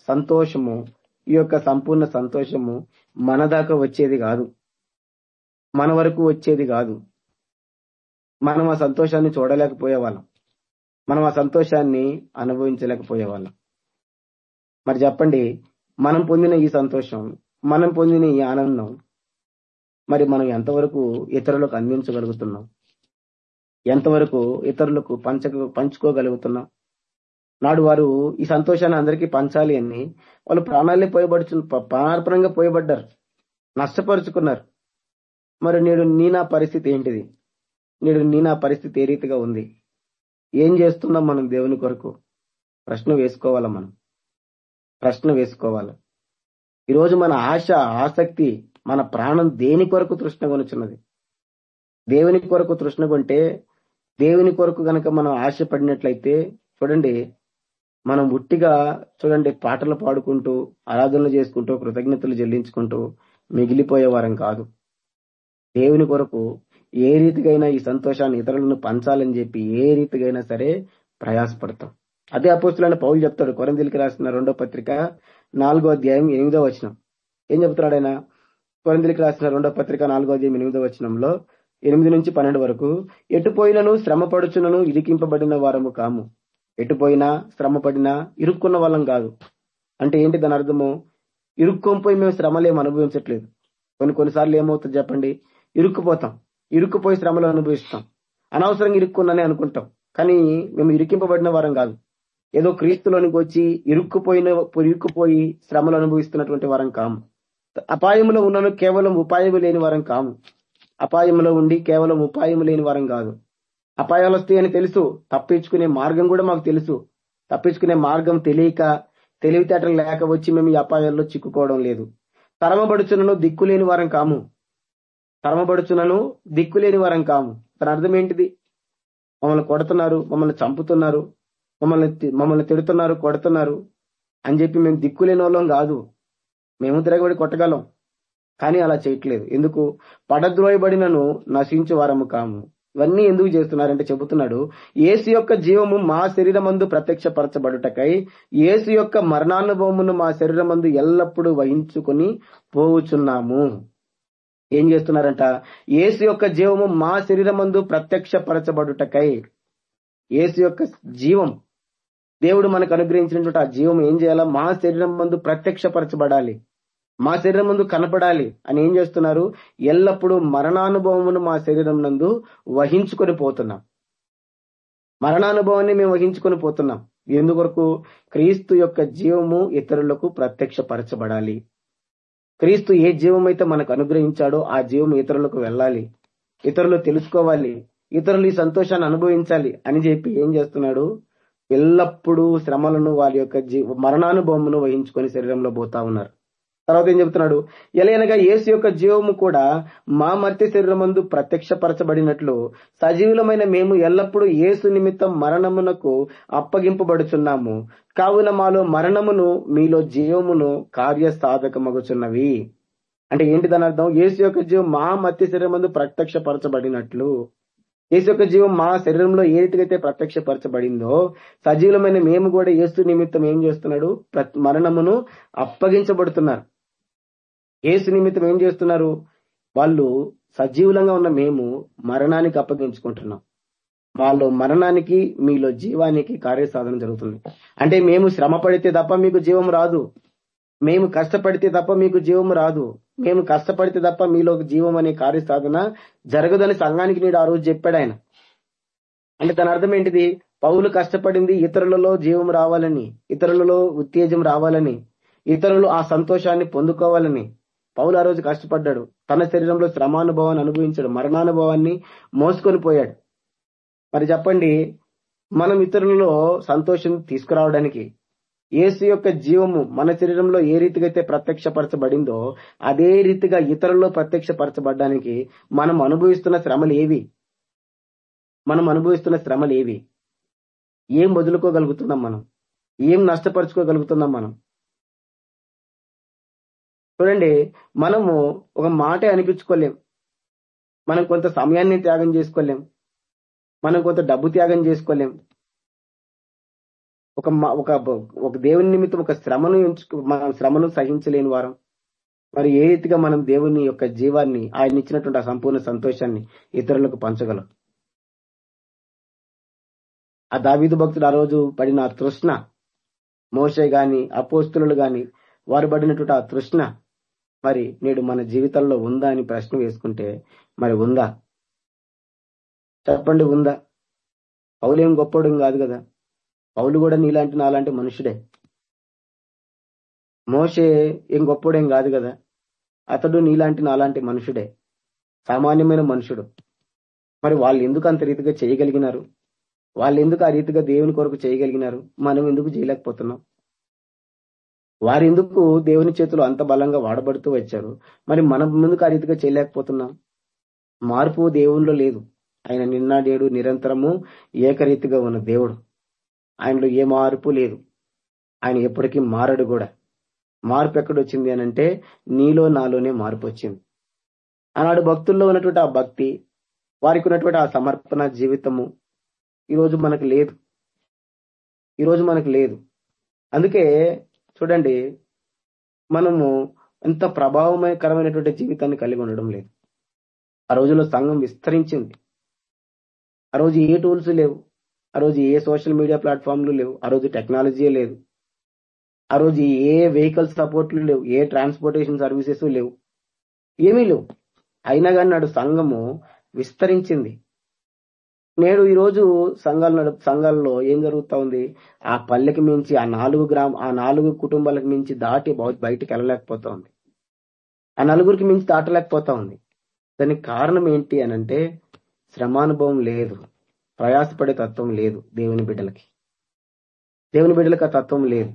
సంతోషము ఈ యొక్క సంపూర్ణ సంతోషము మన దాకా వచ్చేది కాదు. మన వరకు వచ్చేది కాదు. మనం ఆ సంతోషాన్ని చూడలేకపోయేవాళ్ళం. మనం ఆ సంతోషాన్ని అనుభవించలేకపోయేవాళ్ళం. మరి చెప్పండి మనం పొందిన ఈ సంతోషం మనం పొందిన ఈ ఆనందం మరి మనం ఎంతవరకు ఇతరులకు అందించగలుగుతున్నాం? ఎంతవరకు ఇతరులకు పంచ పంచుకోగలుగుతున్నాం? నాడు వారు ఈ సంతోషాన్ని అందరికీ పంచాలి అని వాళ్ళు ప్రాణాలే పోయబడుచు ప్రాణార్పణంగా పోయబడ్డారు. నష్టపరుచుకున్నారు. మరి నేడు నీ నా పరిస్థితి ఏంటిది? నేడు నీ నా పరిస్థితి ఏ రీతిగా ఉంది? ఏం చేస్తున్నాం మనం దేవుని కొరకు? ప్రశ్న వేసుకోవాలా మనం? ప్రశ్న వేసుకోవాలి? ఈరోజు మన ఆశ ఆసక్తి మన ప్రాణం దేని కొరకు తృష్ణ కొనుచున్నది? దేవుని కొరకు తృష్ణ కొంటే దేవుని కొరకు గనక మనం ఆశపడినట్లయితే చూడండి మనం ఉట్టిగా చూడండి పాటలు పాడుకుంటూ ఆరాధనలు చేసుకుంటూ కృతజ్ఞతలు చెల్లించుకుంటూ మిగిలిపోయేవారం కాదు. దేవుని కొరకు ఏ రీతికైనా ఈ సంతోషాన్ని ఇతరులను పంచాలని చెప్పి ఏ రీతికైనా సరే ప్రయాసపడతాం. అదే అపోస్తులైన పౌలు చెప్తాడు కొరందిలికి రాసిన రెండో పత్రిక నాలుగో అధ్యాయం ఎనిమిదో వచనం. ఏం చెప్తున్నాడు ఆయన? కొరందిలికి రాసిన రెండో పత్రిక నాలుగో అధ్యాయం ఎనిమిదో వచనంలో ఎనిమిది నుంచి పన్నెండు వరకు ఎటుపోయినను శ్రమ పడుచునను ఇరికింపబడిన వారము కాము. ఎటుపోయినా శ్రమ పడినా ఇరుక్కున్న వాళ్ళం కాదు. అంటే ఏంటి దాని అర్థము? ఇరుక్కోపోయి మేము శ్రమలేం అనుభవించట్లేదు. కొన్ని కొన్నిసార్లు ఏమవుతుంది చెప్పండి? ఇరుక్కుపోతాం. ఇరుక్కుపోయి శ్రమలు అనుభవిస్తాం. అనవసరంగా ఇరుక్కున్నానే అనుకుంటాం. కానీ మేము ఇరికింపబడిన వారం కాదు. ఏదో క్రీస్తులోనికి వచ్చి ఇరుక్కుపోయిన ఇరుక్కుపోయి శ్రమలు అనుభవిస్తున్నటువంటి వారం కాము. అపాయంలో ఉన్నను కేవలం ఉపాయం లేని వారం కాము. అపాయంలో ఉండి కేవలం ఉపాయం లేని వారం కాదు. అపాయాలు వస్తాయని తెలుసు. తప్పించుకునే మార్గం కూడా మాకు తెలుసు. తప్పించుకునే మార్గం తెలియక తెలివితేటలు లేక వచ్చి మేము ఈ అపాయాల్లో చిక్కుకోవడం లేదు. తరమబడుచునను దిక్కులేని వారం కాము. తరమబడుచునను దిక్కులేని వారం కాము. దాని అర్థం ఏంటిది? మమ్మల్ని కొడుతున్నారు మమ్మల్ని చంపుతున్నారు మమ్మల్ని తి- మమ్మల్ని తిడుతున్నారు కొడుతున్నారు అని చెప్పి మేము దిక్కులేని వాళ్ళం కాదు. మేము తిరగబడి కొట్టగలం. కానీ అలా చేయట్లేదు. ఎందుకు? పడద్రోయబడినను నశించు వారము కాము. ఇవన్నీ ఎందుకు చేస్తున్నారంటే చెబుతున్నాడు ఏసు యొక్క జీవము మా శరీరమందు ప్రత్యక్షపరచబడుటకై ఏసు యొక్క మరణానుభవమును మా శరీరమందు ఎల్లప్పుడూ వహించుకొని పోవుచున్నాము. ఏం చేస్తున్నారంట? ఏసు యొక్క జీవము మా శరీరమందు ప్రత్యక్షపరచబడుటకై. ఏసు యొక్క జీవం. దేవుడు మనకు అనుగ్రహించినటువంటి ఆ జీవం ఏం చేయాలా? మా శరీరం మందు ప్రత్యక్షపరచబడాలి. మా శరీరం ముందు కనపడాలి అని ఏం చేస్తున్నారు? ఎల్లప్పుడూ మరణానుభవమును మా శరీరం నందు వహించుకొని పోతున్నాం. మరణానుభవాన్ని మేము వహించుకొని పోతున్నాం. ఎందుకొరకు? క్రీస్తు యొక్క జీవము ఇతరులకు ప్రత్యక్షపరచబడాలి. క్రీస్తు ఏ జీవం అయితే మనకు అనుగ్రహించాడో ఆ జీవం ఇతరులకు వెళ్ళాలి. ఇతరులు తెలుసుకోవాలి. ఇతరులు ఈ సంతోషాన్ని అనుభవించాలి అని చెప్పి ఏం చేస్తున్నాడు? ఎల్లప్పుడూ శ్రమలను వారి యొక్క జీ మరణానుభవమును వహించుకొని శరీరంలో పోతా ఉన్నారు. తర్వాత ఏం చెబుతున్నాడు? ఎలయనగా యేసు యొక్క జీవము కూడా మా మర్త్య శరీరమందు ప్రత్యక్షపరచబడినట్లు సజీవులమైన మేము ఎల్లప్పుడూ యేసు నిమిత్తం మరణమునకు అప్పగింపబడుచున్నాము. కావున మాలో మరణమును మీలో జీవమును కార్య సాధకమగుచున్నవి అంటే ఏంటి దాని అర్థం? యేసు యొక్క జీవం మా మత్య శరీరమందు ప్రత్యక్షపరచబడినట్లు. యేసు యొక్క జీవం మా శరీరంలో ఏ రీతికైతే ప్రత్యక్షపరచబడిందో సజీవులమైన మేము కూడా యేసు నిమిత్తం ఏం చేస్తున్నాడు? మరణమును అప్పగించబడుతున్నారు. ఏసు నిమిత్తం ఏం చేస్తున్నారు? వాళ్ళు సజీవులంగా ఉన్న మేము మరణానికి అప్పగించుకుంటున్నాం. వాళ్ళు మరణానికి మీలో జీవానికి కార్యసాధన జరుగుతుంది. అంటే మేము శ్రమ పడితే తప్ప మీకు జీవం రాదు. మేము కష్టపడితే తప్ప మీకు జీవం రాదు. మేము కష్టపడితే తప్ప మీలో జీవం అనే కార్యసాధన జరగదని సంఘానికి నేడు ఆ రోజు చెప్పాడు ఆయన. అంటే దాని అర్థం ఏంటిది? పౌలు కష్టపడింది ఇతరులలో జీవం రావాలని ఇతరులలో ఉత్తేజం రావాలని ఇతరులు ఆ సంతోషాన్ని పొందుకోవాలని. పౌలు ఆ రోజు కష్టపడ్డాడు. తన శరీరంలో శ్రమానుభవాన్ని అనుభవించాడు. మరణానుభవాన్ని మోసుకొని పోయాడు. మరి చెప్పండి మనం ఇతరులలో సంతోషం తీసుకురావడానికి యేసు యొక్క జీవము మన శరీరంలో ఏ రీతిగా అయితే ప్రత్యక్షపరచబడిందో అదే రీతిగా ఇతరుల్లో ప్రత్యక్షపరచబడడానికి మనం అనుభవిస్తున్న శ్రమలు ఏవి? మనం అనుభవిస్తున్న శ్రమలు ఏవి? ఏం వదులుకోగలుగుతున్నాం మనం? ఏం నష్టపరుచుకోగలుగుతున్నాం మనం? చూడండి మనము ఒక మాటే అనిపించుకోలేం. మనం కొంత సమయాన్ని త్యాగం చేసుకోలేం. మనం కొంత డబ్బు త్యాగం చేసుకోలేం. ఒక ఒక ఒక దేవుని నిమిత్తం ఒక శ్రమను ఎంచుకు మనం శ్రమను సహించలేని వారం. మరి ఏ రీతిగా మనం దేవుని యొక్క జీవాన్ని ఆయన ఇచ్చినటువంటి ఆ సంపూర్ణ సంతోషాన్ని ఇతరులకు పంచగలం? ఆ దావీదు భక్తుడు ఆ రోజు పడిన ఆ తృష్ణ మోషే గాని అపోస్తులు గాని వారు పడినటువంటి ఆ తృష్ణ మరి నేడు మన జీవితంలో ఉందా అని ప్రశ్న వేసుకుంటే మరి ఉందా? చెప్పండి ఉందా? పౌలేం గొప్పడం కాదు కదా. పౌలు కూడా నీలాంటి నాలాంటి మనుషుడే. మోషే ఏం గొప్పడేం కాదు కదా. అతడు నీలాంటి నాలాంటి మనుషుడే. సామాన్యమైన మనుషుడు. మరి వాళ్ళు ఎందుకు అంత రీతిగా చేయగలిగినారు? వాళ్ళు ఎందుకు ఆ రీతిగా దేవుని కొరకు చేయగలిగినారు? మనం ఎందుకు చేయలేకపోతున్నాం? వారు ఎందుకు దేవుని చేతిలో అంత బలంగా వాడబడుతూ వచ్చారు? మరి మనం ముందుకు ఆ రీతిగా చేయలేకపోతున్నాం? మార్పు దేవునిలో లేదు. ఆయన నిన్న నేడు నిరంతరము ఏకరీతిగా ఉన్న దేవుడు. ఆయనలో ఏ మార్పు లేదు. ఆయన ఎప్పటికీ మారడు కూడా. మార్పు ఎక్కడొచ్చింది అని అంటే నీలో నాలోనే మార్పు వచ్చింది. ఆనాడు భక్తుల్లో ఉన్నటువంటి ఆ భక్తి వారికి ఉన్నటువంటి ఆ సమర్పణ జీవితము ఈరోజు మనకు లేదు. ఈరోజు మనకు లేదు. అందుకే చూడండి మనము ఎంత ప్రభావకరమైనటువంటి జీవితాన్ని కలిగి ఉండడం లేదు. ఆ రోజుల్లో సంఘం విస్తరించింది. ఆ రోజు ఏ టూల్స్ లేవు. ఆ రోజు ఏ సోషల్ మీడియా ప్లాట్ఫామ్లు లేవు. ఆ రోజు టెక్నాలజీ లేదు. ఆ రోజు ఏ వెహికల్ సపోర్ట్లు లేవు. ఏ ట్రాన్స్పోర్టేషన్ సర్వీసెస్ లేవు. ఏమీ లేవు. అయినా కానీ నాడు సంఘము విస్తరించింది. నేడు ఈరోజు సంఘాలు నడు సంఘాలలో ఏం జరుగుతా ఉంది? ఆ పల్లెకి మించి ఆ నాలుగు గ్రామ ఆ నాలుగు కుటుంబాలకు మించి దాటి బయ- బయటికి వెళ్ళలేకపోతా ఉంది. ఆ నలుగురికి మించి దాటలేకపోతా ఉంది. దానికి కారణం ఏంటి అని అంటే శ్రమానుభవం లేదు. ప్రయాసపడే తత్వం లేదు దేవుని బిడ్డలకి. దేవుని బిడ్డలకు ఆ తత్వం లేదు.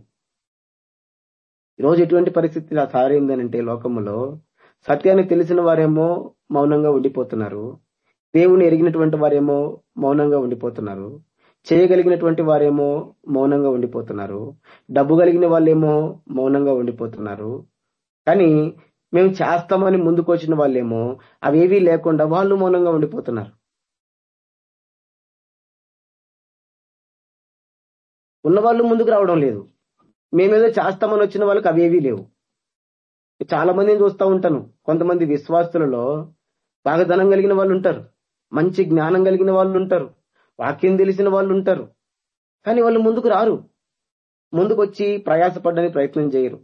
ఈరోజు ఎటువంటి పరిస్థితి ఇలా సారైందనంటే లోకములో సత్యాన్ని తెలిసిన వారేమో మౌనంగా ఉండిపోతున్నారు. దేవుని ఎరిగినటువంటి వారేమో మౌనంగా ఉండిపోతున్నారు. చేయగలిగినటువంటి వారేమో మౌనంగా ఉండిపోతున్నారు. డబ్బు కలిగిన వాళ్ళేమో మౌనంగా ఉండిపోతున్నారు. కానీ మేము చేస్తామని ముందుకు వచ్చిన వాళ్ళేమో అవేవీ లేకుండా వాళ్ళు మౌనంగా ఉండిపోతున్నారు. ఉన్న వాళ్ళు ముందుకు రావడం లేదు. మేమేదో చేస్తామని వచ్చిన వాళ్ళకి అవేవీ లేవు. చాలా మందిని చూస్తూ ఉంటాను. కొంతమంది విశ్వాసులలో బాగా ధనం కలిగిన వాళ్ళు ఉంటారు. మంచి జ్ఞానం కలిగిన వాళ్ళు ఉంటారు వాక్యం తెలిసిన వాళ్ళు ఉంటారు కానీ వాళ్ళు ముందుకు రారు. ముందుకు వచ్చి ప్రయాసపడడానికి ప్రయత్నం చేయరు.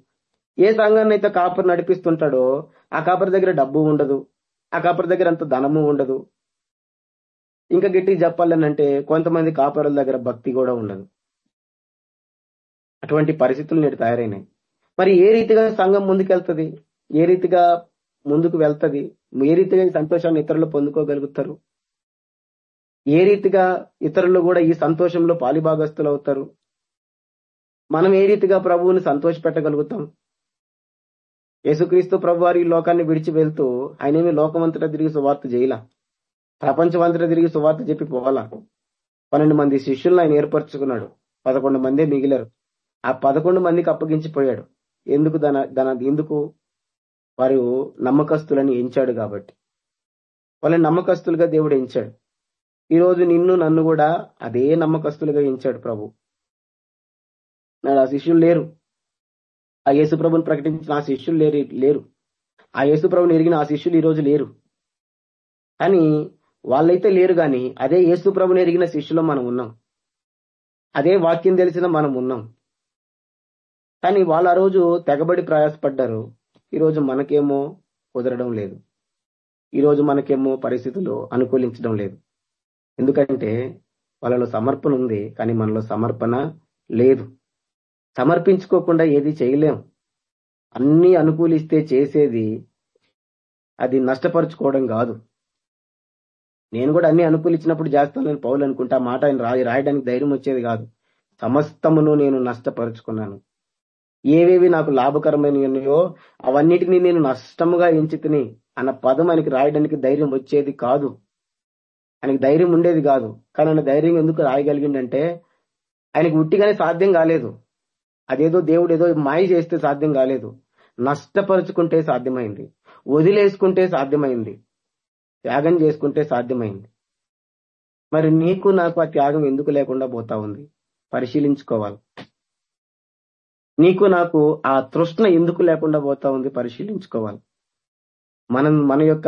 ఏ సంఘాన్ని అయితే కాపరి నడిపిస్తుంటాడో ఆ కాపరి దగ్గర డబ్బు ఉండదు. ఆ కాపరి దగ్గర అంత ధనము ఉండదు. ఇంకా గట్టిగా చెప్పాలనంటే కొంతమంది కాపరుల దగ్గర భక్తి కూడా ఉండదు. అటువంటి పరిస్థితులు నేడు తయారైనాయి. మరి ఏ రీతిగా సంఘం ముందుకెళ్తుంది? ఏ రీతిగా ముందుకు వెళ్తుంది? ఏ రీతిగా సంతోషాన్ని ఇతరులు పొందుకోగలుగుతారు? ఏ రీతిగా ఇతరులు కూడా ఈ సంతోషంలో పాలిభాగస్తులు అవుతారు మనం ఏ రీతిగా ప్రభువుని సంతోష పెట్టగలుగుతాం యేసుక్రీస్తు ప్రభు వారి లోకాన్ని విడిచి వెళ్తూ ఆయనేమి లోకమంతటా తిరిగి సువార్త చేయాల ప్రపంచమంతటా తిరిగి సువార్త చెప్పి పోవాలా? పన్నెండు మంది శిష్యులను ఆయన ఏర్పరచుకున్నాడు. పదకొండు మందే మిగిలారు. ఆ పదకొండు మందికి అప్పగించిపోయాడు. ఎందుకు దాన దాన ఎందుకు? వారు నమ్మకస్తులని ఎంచాడు కాబట్టి. వాళ్ళని నమ్మకస్తులుగా దేవుడు ఎంచాడు. ఈ రోజు నిన్ను నన్ను కూడా అదే నమ్మకస్తులుగా ఎంచాడు ప్రభు. నాడు ఆ శిష్యులు లేరు. ఆ యేసు ప్రభుని ప్రకటించిన ఆ శిష్యులు లేరు లేరు. ఆ యేసు ప్రభుని ఎరిగిన ఆ శిష్యులు ఈ రోజు లేరు. కానీ వాళ్ళైతే లేరు కానీ అదే యేసు ప్రభుని ఎరిగిన శిష్యులో మనం ఉన్నాం. అదే వాక్యం తెలిసిన మనం ఉన్నాం. కానీ వాళ్ళు ఆ రోజు తెగబడి ప్రయాసపడ్డారు. ఈ రోజు మనకేమో కుదరడం లేదు. ఈ రోజు మనకేమో పరిస్థితులు అనుకూలించడం లేదు. ఎందుకంటే వాళ్ళలో సమర్పణ ఉంది కానీ మనలో సమర్పణ లేదు. సమర్పించుకోకుండా ఏది చేయలేం. అన్ని అనుకూలిస్తే చేసేది అది నష్టపరుచుకోవడం కాదు. నేను కూడా అన్ని అనుకూలించినప్పుడు చేస్తానని పౌలు అనుకుంటా ఆ మాట ఆయన రాయి రాయడానికి ధైర్యం వచ్చేది కాదు. సమస్తమును నేను నష్టపరుచుకున్నాను. ఏవేవి నాకు లాభకరమైనవి ఉన్నాయో అవన్నిటిని నేను నష్టముగా ఎంచుకుని అన్న పదం ఆయనకి రాయడానికి ధైర్యం వచ్చేది కాదు. ఆయనకు ధైర్యం ఉండేది కాదు. కానీ ఆయన ధైర్యం ఎందుకు రాయగలిగిందంటే ఆయనకి ఉట్టిగానే సాధ్యం కాలేదు. అదేదో దేవుడు ఏదో మాయ చేస్తే సాధ్యం కాలేదు. నష్టపరుచుకుంటే సాధ్యమైంది. వదిలేసుకుంటే సాధ్యమైంది. త్యాగం చేసుకుంటే సాధ్యమైంది. మరి నీకు నాకు ఆ త్యాగం ఎందుకు లేకుండా పోతా ఉంది? పరిశీలించుకోవాలి. నీకు నాకు ఆ తృష్ణ ఎందుకు లేకుండా పోతా ఉంది? పరిశీలించుకోవాలి. మనం మన యొక్క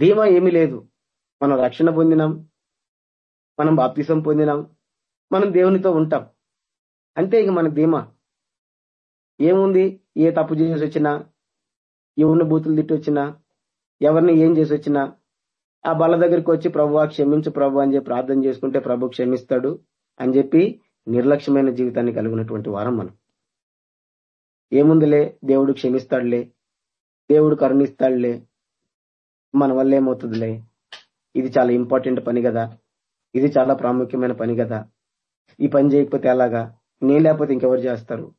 ధీమా ఏమీ లేదు. మనం రక్షణ పొందినాం మనం బాప్తిసం పొందినాం మనం దేవునితో ఉంటాం. అంతే ఇక మన ధీమా. ఏముంది? ఏ తప్పు చేసి వచ్చినా ఎవరిని బూతులు తిట్టి వచ్చినా ఎవరిని ఏం చేసి వచ్చినా ఆ బల దగ్గరికి వచ్చి ప్రభు క్షమించు ప్రభు అని చెప్పి ప్రార్థన చేసుకుంటే ప్రభు క్షమిస్తాడు అని చెప్పి నిర్లక్ష్యమైన జీవితాన్ని కలిగినటువంటి వారం మనం. ఏముందిలే? దేవుడు క్షమిస్తాడులే. దేవుడు కరుణిస్తాడులే. మన వల్ల ఏమవుతుందిలే? ఇది చాలా ఇంపార్టెంట్ పని కదా. ఇది చాలా ప్రాముఖ్యమైన పని కదా. ఈ పని చేయకపోతే ఎలాగా? నేను లేకపోతే ఇంకెవరు చేస్తారు?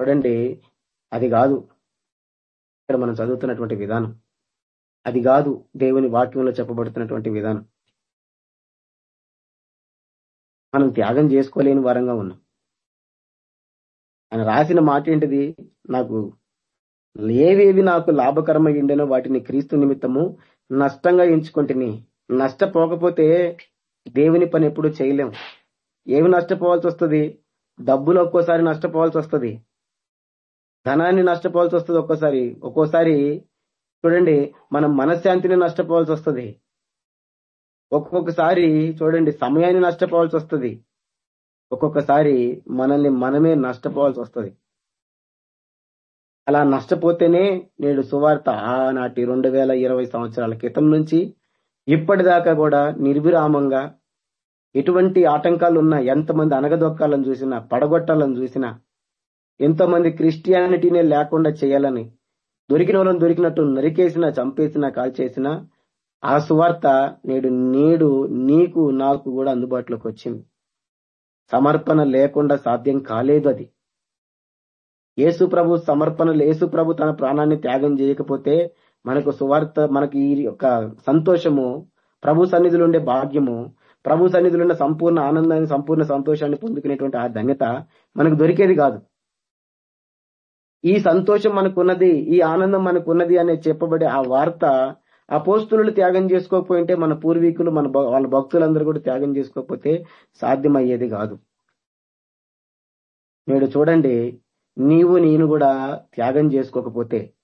చూడండి అది కాదు. ఇక్కడ మనం చదువుతున్నటువంటి విధానం. అది కాదు దేవుని వాక్యంలో చెప్పబడుతున్నటువంటి విధానం. మనం త్యాగం చేసుకోలేని వారంగా ఉన్నాం. ఆయన రాసిన మాట ఏంటిది? నాకు ఏవేవి నాకు లాభకరమై ఉండేనో వాటిని క్రీస్తు నిమిత్తము నష్టంగా ఎంచుకుంటుని. నష్టపోకపోతే దేవుని పని ఎప్పుడు చేయలేము ఏమి నష్టపోవాల్సి వస్తుంది? డబ్బులు ఒక్కోసారి నష్టపోవాల్సి వస్తుంది. ధనాన్ని నష్టపోవాల్సి వస్తుంది ఒక్కోసారి. ఒక్కోసారి చూడండి మనం మనశ్శాంతిని నష్టపోవాల్సి వస్తుంది. ఒక్కొక్కసారి చూడండి సమయాన్ని నష్టపోవాల్సి వస్తుంది. ఒక్కొక్కసారి మనల్ని మనమే నష్టపోవాల్సి వస్తుంది. అలా నష్టపోతేనే నేడు సువార్త ఆనాటి రెండు వేల ఇరవై సంవత్సరాల క్రితం నుంచి ఇప్పటిదాకా కూడా నిర్విరామంగా ఎటువంటి ఆటంకాలు ఉన్నా ఎంతమంది అనగదొక్కాలను చూసినా పడగొట్టాలని చూసినా ఎంతమంది క్రిస్టియానిటీనే లేకుండా చేయాలని దొరికిన వాళ్ళని దొరికినట్టు నరికేసినా చంపేసినా కాల్చేసినా ఆ సువార్త నేడు నేడు నీకు నాకు కూడా అందుబాటులోకి వచ్చింది. సమర్పణ లేకుండా సాధ్యం కాలేదు అది. యేసు ప్రభు సమర్పణలు యేసు ప్రభు తన ప్రాణాన్ని త్యాగం చేయకపోతే మనకు సువార్త మనకి ఈ యొక్క సంతోషము ప్రభు సన్నిధిలో ఉండే భాగ్యము ప్రభు సన్నిధిలో ఉన్న సంపూర్ణ ఆనందాన్ని సంపూర్ణ సంతోషాన్ని పొందుకునేటువంటి ఆ ధన్యత మనకు దొరికేది కాదు. ఈ సంతోషం మనకున్నది ఈ ఆనందం మనకున్నది అనే చెప్పబడే ఆ వార్త అపోస్తులు త్యాగం చేసుకోకపోయింటే మన పూర్వీకులు మన భ- వాళ్ళ భక్తులందరూ కూడా త్యాగం చేసుకోకపోతే సాధ్యమయ్యేది కాదు. నేడు చూడండి నీవు నేను కూడా త్యాగం చేసుకోకపోతే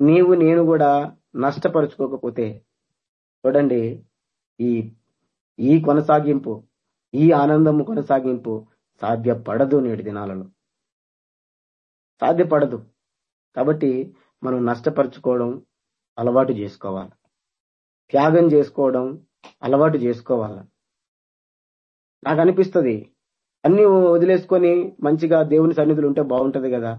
నీవు నేను కూడా నష్టపరుచుకోకపోతే చూడండి ఈ ఈ కొనసాగింపు ఈ ఆనందము కొనసాగింపు సాధ్యపడదు నేటి దినాలలో. సాధ్యపడదు. కాబట్టి మనం నష్టపరుచుకోవడం అలవాటు చేసుకోవాలి. త్యాగం చేసుకోవడం అలవాటు చేసుకోవాలి. నాకు అనిపిస్తుంది అన్ని వదిలేసుకొని మంచిగా దేవుని సన్నిధులు ఉంటే బాగుంటది కదా.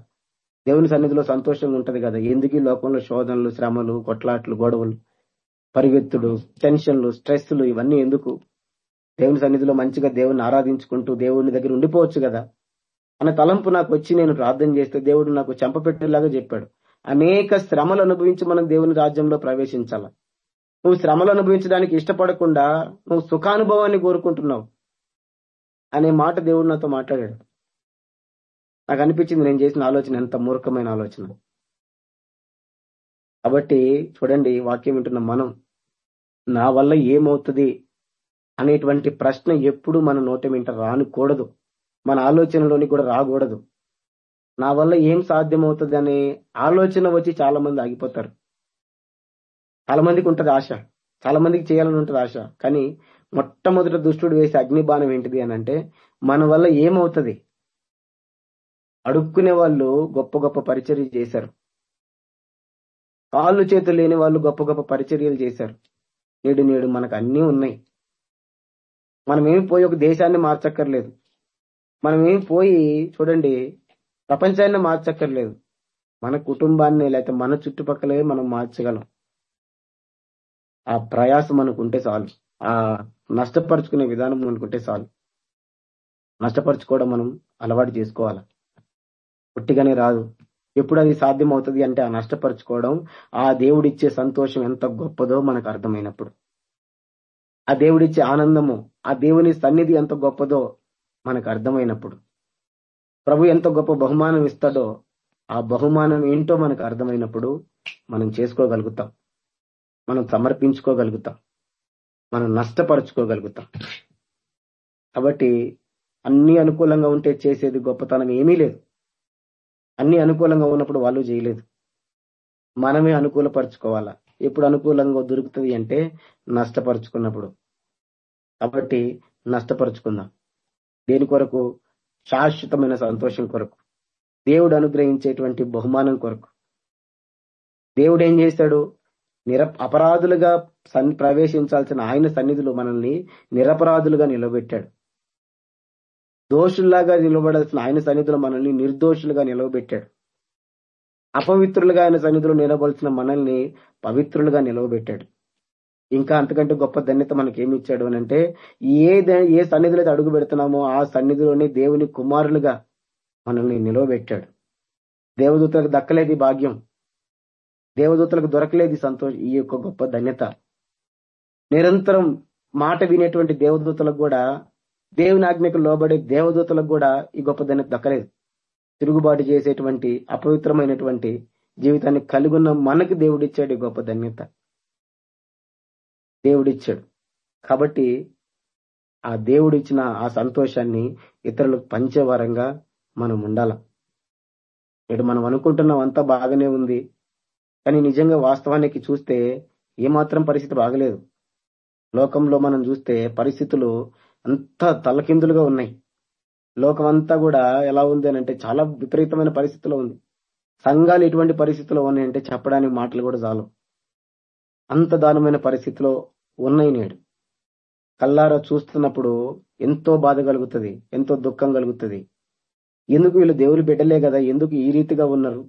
దేవుని సన్నిధిలో సంతోషంగా ఉంటది కదా. ఎందుకు లోకంలో శోధనలు శ్రమలు కొట్లాట్లు గొడవలు పరిగెత్తుడు టెన్షన్లు స్ట్రెస్లు ఇవన్నీ ఎందుకు? దేవుని సన్నిధిలో మంచిగా దేవుని ఆరాధించుకుంటూ దేవుని దగ్గర ఉండిపోవచ్చు కదా. అన్న తలంపు నాకు వచ్చి నేను ప్రార్థన చేస్తే దేవుడు నాకు చెంపపెట్టేలాగా చెప్పాడు. అనేక శ్రమలు అనుభవించి మనం దేవుని రాజ్యంలో ప్రవేశించాల? నువ్వు శ్రమలు అనుభవించడానికి ఇష్టపడకుండా నువ్వు సుఖానుభవాన్ని కోరుకుంటున్నావు. అనే మాట దేవుడు నాతో మాట్లాడాడు. నాకు అనిపించింది నేను చేసిన ఆలోచన ఎంత మూర్ఖమైన ఆలోచన. కాబట్టి చూడండి వాక్యం వింటున్న మనం నా వల్ల ఏమవుతుంది అనేటువంటి ప్రశ్న ఎప్పుడు మన నోటి వెంట రానుకూడదు. మన ఆలోచనలోని కూడా రాకూడదు. నా వల్ల ఏం సాధ్యమవుతుంది అనే ఆలోచన వచ్చి చాలా మంది ఆగిపోతారు. చాలా మందికి ఉంటది ఆశ. చాలా మందికి చేయాలని ఉంటది ఆశ. కానీ మొట్టమొదటి దుష్టుడు వేసే అగ్నిబాణం ఏంటిది అని అంటే మన వల్ల ఏమవుతుంది? అడుక్కునే వాళ్ళు గొప్ప గొప్ప పరిచర్య చేశారు. కాళ్ళు చేతులు లేని వాళ్ళు గొప్ప గొప్ప పరిచర్యలు చేశారు. నేడు నేడు మనకు అన్నీ ఉన్నాయి. మనం ఏమి పోయి ఒక దేశాన్ని మార్చక్కర్లేదు. మనం ఏమి పోయి చూడండి ప్రపంచాన్ని మార్చక్కర్లేదు. మన కుటుంబాన్ని లేకపోతే మన చుట్టుపక్కలే మనం మార్చగలం. ఆ ప్రయాసం మనకు ఉంటే చాలు. ఆ నష్టపరుచుకునే విధానం అనుకుంటే చాలు. నష్టపరుచుకోవడం మనం అలవాటు చేసుకోవాలి? పుట్టిగానే రాదు. ఎప్పుడు అది సాధ్యం అవుతుంది అంటే ఆ నష్టపరుచుకోవడం ఆ దేవుడిచ్చే సంతోషం ఎంత గొప్పదో మనకు అర్థమైనప్పుడు. ఆ దేవుడిచ్చే ఆనందము ఆ దేవుని సన్నిధి ఎంత గొప్పదో మనకు అర్థమైనప్పుడు. ప్రభు ఎంత గొప్ప బహుమానం ఇస్తాడో ఆ బహుమానం ఏంటో మనకు అర్థమైనప్పుడు మనం చేసుకోగలుగుతాం. మనం సమర్పించుకోగలుగుతాం. మనం నష్టపరుచుకోగలుగుతాం. కాబట్టి అన్ని అనుకూలంగా ఉంటే చేసేది గొప్పతనం ఏమీ లేదు. అన్ని అనుకూలంగా ఉన్నప్పుడు వాళ్ళు చేయలేదు. మనమే అనుకూలపరుచుకోవాలా? ఎప్పుడు అనుకూలంగా దొరుకుతుంది అంటే నష్టపరుచుకున్నప్పుడు. కాబట్టి నష్టపరుచుకుందాం. దేని కొరకు? శాశ్వతమైన సంతోషం కొరకు. దేవుడు అనుగ్రహించేటువంటి బహుమానం కొరకు. దేవుడు ఏం చేశాడు నిర అపరాధులుగా సన్ ప్రవేశించాల్సిన ఆయన సన్నిధిలో మనల్ని నిరపరాధులుగా నిలబెట్టాడు. దోషుల్లాగా నిలబడాల్సిన ఆయన సన్నిధిలో మనల్ని నిర్దోషులుగా నిలవబెట్టాడు అపవిత్రులుగా ఆయన సన్నిధిలో నిలబడాల్సిన మనల్ని పవిత్రులుగా నిలవబెట్టాడు ఇంకా అంతకంటే గొప్ప ధన్యత మనకి ఏమి ఇచ్చాడు అని అంటే ఏ ఏ సన్నిధిలో అయితే అడుగు పెడుతున్నామో ఆ సన్నిధిలోనే దేవుని కుమారులుగా మనల్ని నిలవబెట్టాడు దేవదూతలకు దక్కలేదు భాగ్యం. దేవదూతలకు దొరకలేదు సంతోషం సంతోష ఈ యొక్క గొప్ప ధన్యత. నిరంతరం మాట వినేటువంటి దేవదూతలకు కూడా దేవుని ఆజ్ఞకు లోబడే దేవదూతలకు కూడా ఈ గొప్ప ధన్యత దక్కలేదు. తిరుగుబాటు చేసేటువంటి అపవిత్రమైనటువంటి జీవితాన్ని కలుగున్న మనకి దేవుడిచ్చాడు ఈ గొప్ప ధన్యత. దేవుడిచ్చాడు. కాబట్టి ఆ దేవుడిచ్చిన ఆ సంతోషాన్ని ఇతరులకు పంచేవారంగా మనం ఉండాల. ఇటు మనం అనుకుంటున్నాం అంతా బాగానే ఉంది. కానీ నిజంగా వాస్తవానికి చూస్తే ఏమాత్రం పరిస్థితి బాగలేదు. లోకంలో మనం చూస్తే పరిస్థితులు అంత తలకిందులుగా ఉన్నాయి. లోకం అంతా కూడా ఎలా ఉంది అని అంటే చాలా విపరీతమైన పరిస్థితిలో ఉంది. సంఘాలు ఎటువంటి పరిస్థితిలో ఉన్నాయంటే చెప్పడానికి మాటలు కూడా చాలు. అంత దారుణమైన పరిస్థితిలో ఉన్నాయి నేడు. కల్లారా చూస్తున్నప్పుడు ఎంతో బాధ కలుగుతుంది ఎంతో దుఃఖం కలుగుతుంది. ఎందుకు వీళ్ళు దేవుని బిడ్డలే కదా? ఎందుకు ఈ రీతిగా ఉన్నారు?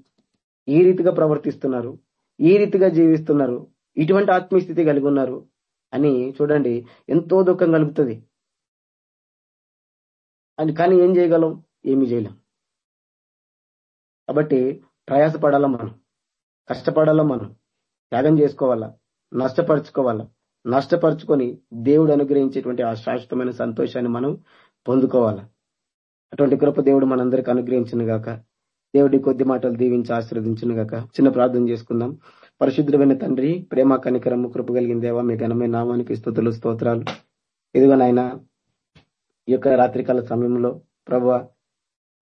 ఈ రీతిగా ప్రవర్తిస్తున్నారు? ఈ రీతిగా జీవిస్తున్నారు ఇటువంటి ఆత్మీయస్థితి కలిగి ఉన్నారు అని చూడండి ఎంతో దుఃఖం కలుగుతుంది. అని కానీ ఏం చేయగలం? ఏమి చేయలేం. కాబట్టి ప్రయాసపడాలా మనం? కష్టపడాలా మనం? త్యాగం చేసుకోవాలా? నష్టపరుచుకోవాలా? నష్టపరుచుకొని దేవుడు అనుగ్రహించేటువంటి ఆ శాశ్వతమైన సంతోషాన్ని మనం పొందుకోవాలా? అటువంటి కృప దేవుడు మనందరికి అనుగ్రహించిన గాక. దేవుడి కొద్ది మాటలు దీవించి ఆశీర్వదించిన గాక. చిన్న ప్రార్థన చేసుకుందాం. పరిశుద్ధమైన తండ్రి ప్రేమ కనికరము కృప కలిగిన దేవా మీ ఘనమైన నామానికి స్థుతులు స్తోత్రాలు. ఇదిగో నాయన ఈ యొక్క రాత్రికాల సమయంలో ప్రభు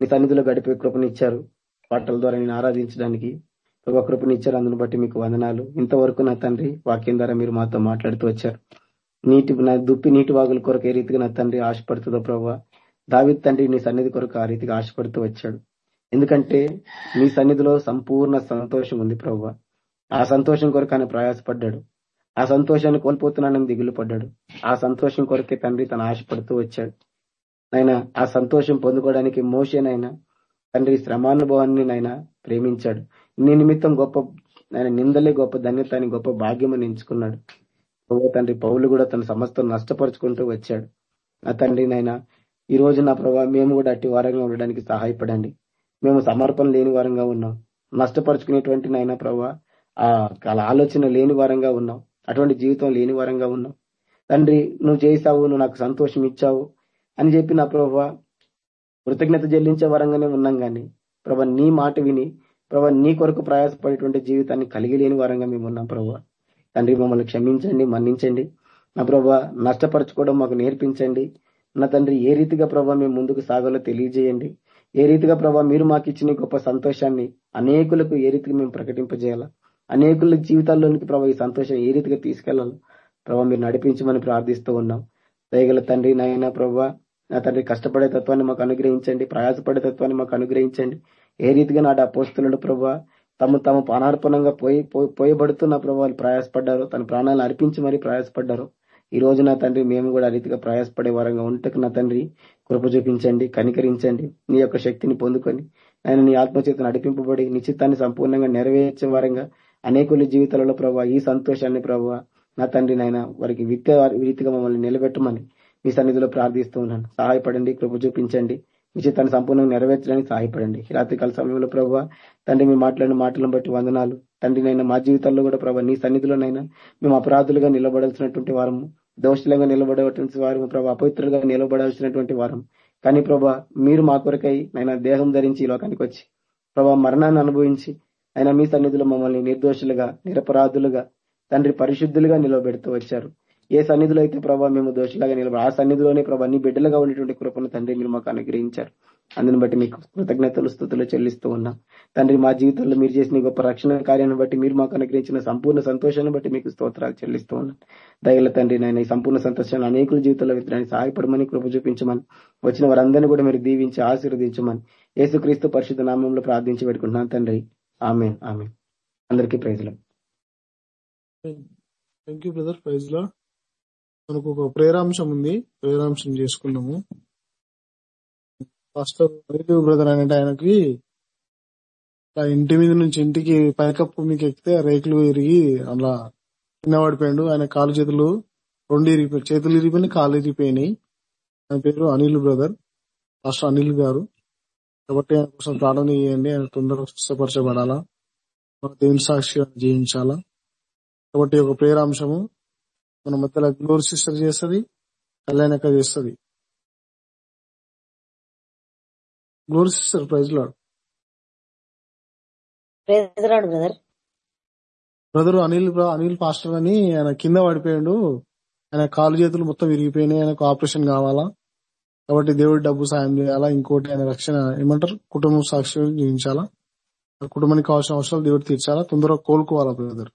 నీ సన్నిధిలో గడిపే కృపనిచ్చారు. పాటల ద్వారా నేను ఆరాధించడానికి ప్రభు కృపనిచ్చారు. అందును బట్టి మీకు వందనాలు. ఇంతవరకు నా తండ్రి వాక్యం ద్వారా మీరు మాతో మాట్లాడుతూ వచ్చారు. నీటి నా దుప్పి నీటి వాగుల కొరకు ఏ రీతిగా నా తండ్రి ఆశపడుతుందో ప్రభు దావి తండ్రి నీ సన్నిధి కొరకు ఆ రీతిగా ఆశపడుతూ వచ్చాడు. ఎందుకంటే మీ సన్నిధిలో సంపూర్ణ సంతోషం ఉంది ప్రభు ఆ సంతోషం కొరకు ఆయన ప్రయాసపడ్డాడు. ఆ సంతోషాన్ని కోల్పోతున్నానని దిగులు పడ్డాడు. ఆ సంతోషం కొరకే తండ్రి తన ఆశపడుతూ వచ్చాడు. ఆయన ఆ సంతోషం పొందుకోవడానికి మోషేనైనా తండ్రి శ్రమానుభవాన్ని నాయన ప్రేమించాడు. నీ నిమిత్తం గొప్ప ఆయన నిందలే గొప్ప ధన్యతని గొప్ప భాగ్యమని ఎంచుకున్నాడు. ప్రభు తండ్రి పౌలు కూడా తన సమస్తం నష్టపరుచుకుంటూ వచ్చాడు. నా తండ్రి నాయన ఈ రోజు నా ప్రభావ మేము కూడా అట్టి వారంగా ఉండడానికి సహాయపడండి. మేము సమర్పణ లేని వారంగా ఉన్నాం. నష్టపరుచుకునేటువంటి నాయన ప్రభా ఆ ఆలోచన లేని వారంగా ఉన్నాం. అటువంటి జీవితం లేని వారంగా ఉన్నాం. తండ్రి నువ్వు చేసావు నువ్వు నాకు సంతోషం ఇచ్చావు అని చెప్పి నా ప్రభా కృతజ్ఞత చెల్లించే వరంగానే ఉన్నాం కానీ ప్రభా నీ మాట విని ప్రభా నీ కొరకు ప్రయాసపడేటువంటి జీవితాన్ని కలిగి లేని వారంగా మేము ఉన్నాం ప్రభా తండ్రి మమ్మల్ని క్షమించండి మన్నించండి. నా ప్రభా నష్టపరచుకోవడం మాకు నేర్పించండి. నా తండ్రి ఏ రీతిగా ప్రభా మేము ముందుకు సాగాలో తెలియజేయండి. ఏ రీతిగా ప్రభా మీరు మాకు ఇచ్చిన గొప్ప సంతోషాన్ని అనేకులకు ఏ రీతిగా మేము ప్రకటింపజేయాలా? అనేకుల జీవితాల్లోనికి ప్రభా ఈ సంతోషం ఏ రీతిగా తీసుకెళ్ళాలి? ప్రభా మీరు నడిపించమని ప్రార్థిస్తూ ఉన్నాం. దయగల తండ్రి నాయన ప్రభా నా తండ్రి కష్టపడే తత్వాన్ని మాకు అనుగ్రహించండి ప్రయాసపడే తత్వాన్ని మాకు అనుగ్రహించండి. ఏ రీతిగా నా అపోస్తులు ప్రభా తమ తమ పానార్పణంగా పోయి పోయబడుతున్న ప్రభావాలు ప్రయాసపడ్డారు తన ప్రాణాలను అర్పించి మరీ ప్రయాసపడ్డారు ఈ రోజు నా తండ్రి మేము కూడా రీతిగా ప్రయాసపడే వారంగా ఉంటకు నా తండ్రి కృప చూపించండి కనికరించండి నీ యొక్క శక్తిని పొందుకొని ఆయన నీ ఆత్మచేత నడిపింపబడి నిశ్చితాన్ని సంపూర్ణంగా నెరవేర్చే వారంగా అనేకుల జీవితాలలో ప్రభావ ఈ సంతోషాన్ని ప్రభావ నా తండ్రి నాయన వారికి విత్తే రీతిగా మమ్మల్ని నిలబెట్టమని మీ సన్నిధిలో ప్రార్థిస్తూ ఉన్నాను. సహాయపడండి కృప చూపించండి నిశ్చితాన్ని సంపూర్ణంగా నెరవేర్చడానికి సహాయపడండి. రాత్రికాల సమయంలో ప్రభావ తండ్రి మీరు మాట్లాడిన మాటలను బట్టి వందనాలు. తండ్రి నైనా మా జీవితాల్లో కూడా ప్రభా నీ సన్నిధిలోనైనా మేము అపరాధులుగా నిలబడాల్సినటువంటి వారము దోషులంగా నిలబడేటువంటి వారము ప్రభా అపవిత్రులుగా నిలబడాల్సినటువంటి వారం కానీ ప్రభా మీరు మా కొరకై నాయన దేహం ధరించి ఈ లోకానికి వచ్చి ప్రభా మరణాన్ని అనుభవించి ఆయన మీ సన్నిధిలో మమ్మల్ని నిర్దోషులుగా నిరపరాధులుగా తండ్రి పరిశుద్ధులుగా నిలబెడుతూ వచ్చారు. ఏ సన్నిధిలో అయితే ప్రభావ మేము దోషులాగా నిలబడి ఆ సన్నిధిలోనే ప్రభావ నీ బిడ్డలుగా ఉండేటువంటి కృపను తండ్రి మీరు మాకు అనుగ్రహించారు. అందుని బట్టి మీకు కృతజ్ఞతలు స్థుతులు చెల్లిస్తూ ఉన్నాం. తండ్రి మా జీవితంలో మీరు చేసిన గొప్ప రక్షణ కార్యాన్ని బట్టి మీరు మాకు అనుగ్రహించిన సంపూర్ణ సంతోషాన్ని బట్టి మీకు స్తోత్రాలు చెల్లిస్తూ ఉన్నాం. దయల తండ్రి నేను ఈ సంపూర్ణ సంతోషాన్ని అనేకుల జీవితంలో విత్తడానికి సహాయపడమని కృప చూపించమని వచ్చిన వారందరినీ కూడా మీరు దీవించి ఆశీర్వదించమని యేసుక్రీస్తు పరిశుద్ధ నామంలో ప్రార్థించి పెట్టుకుంటున్నాను తండ్రి. ఆమె ఆమె అందరికీ ప్రైజ్లు థ్యాంక్ యూ బ్రదర్ ప్రైజ్ మనకు ఒక ప్రేరాంశం ఉంది ప్రేరాంశం చేసుకున్నాము ఫస్ట్ బ్రదర్ అంటే ఆయనకి ఇంటి మీద నుంచి ఇంటికి పైకప్పు మీకు ఎక్కితే రేకులు ఇరిగి అలా కింద పడిపోయాడు. ఆయన కాలు చేతులు రెండు ఇరిగిపోయి చేతులు ఇరిగిపోయినాయి కాలు ఇరిగిపోయినాయి ఆయన పేరు అనిల్ బ్రదర్. ఫస్ట్ అనిల్ గారు. కాబట్టి ఆయన కోసం ప్రార్థన చేయండి. ఆయన తొందరగా స్వస్థపరచబడాలా. దేవుని సాక్షి జీవించాలా. కాబట్టి ఒక ప్రేరాంశము. మన మధ్యలో గ్లోర్ సిస్టర్ చేస్తుంది కళ్యాణక చేస్తుంది. గ్లోర్ sister praise lord. Brother. Brother Anil Anil pastor అని ఆయన కింద పడిపోయాడు. ఆయన కాలు చేతులు మొత్తం విరిగిపోయినాయి ఆయనకు ఆపరేషన్ కావాలా. కాబట్టి దేవుడి డబ్బు సాయం చేయాలా ఇంకోటి ఆయన రక్షణ ఏమంటారు? కుటుంబం సాక్షి జీవించాలా. కుటుంబానికి కావాల్సిన అవసరాలు దేవుడు తీర్చాలా. తొందరగా కోలుకోవాలా బ్రదర్.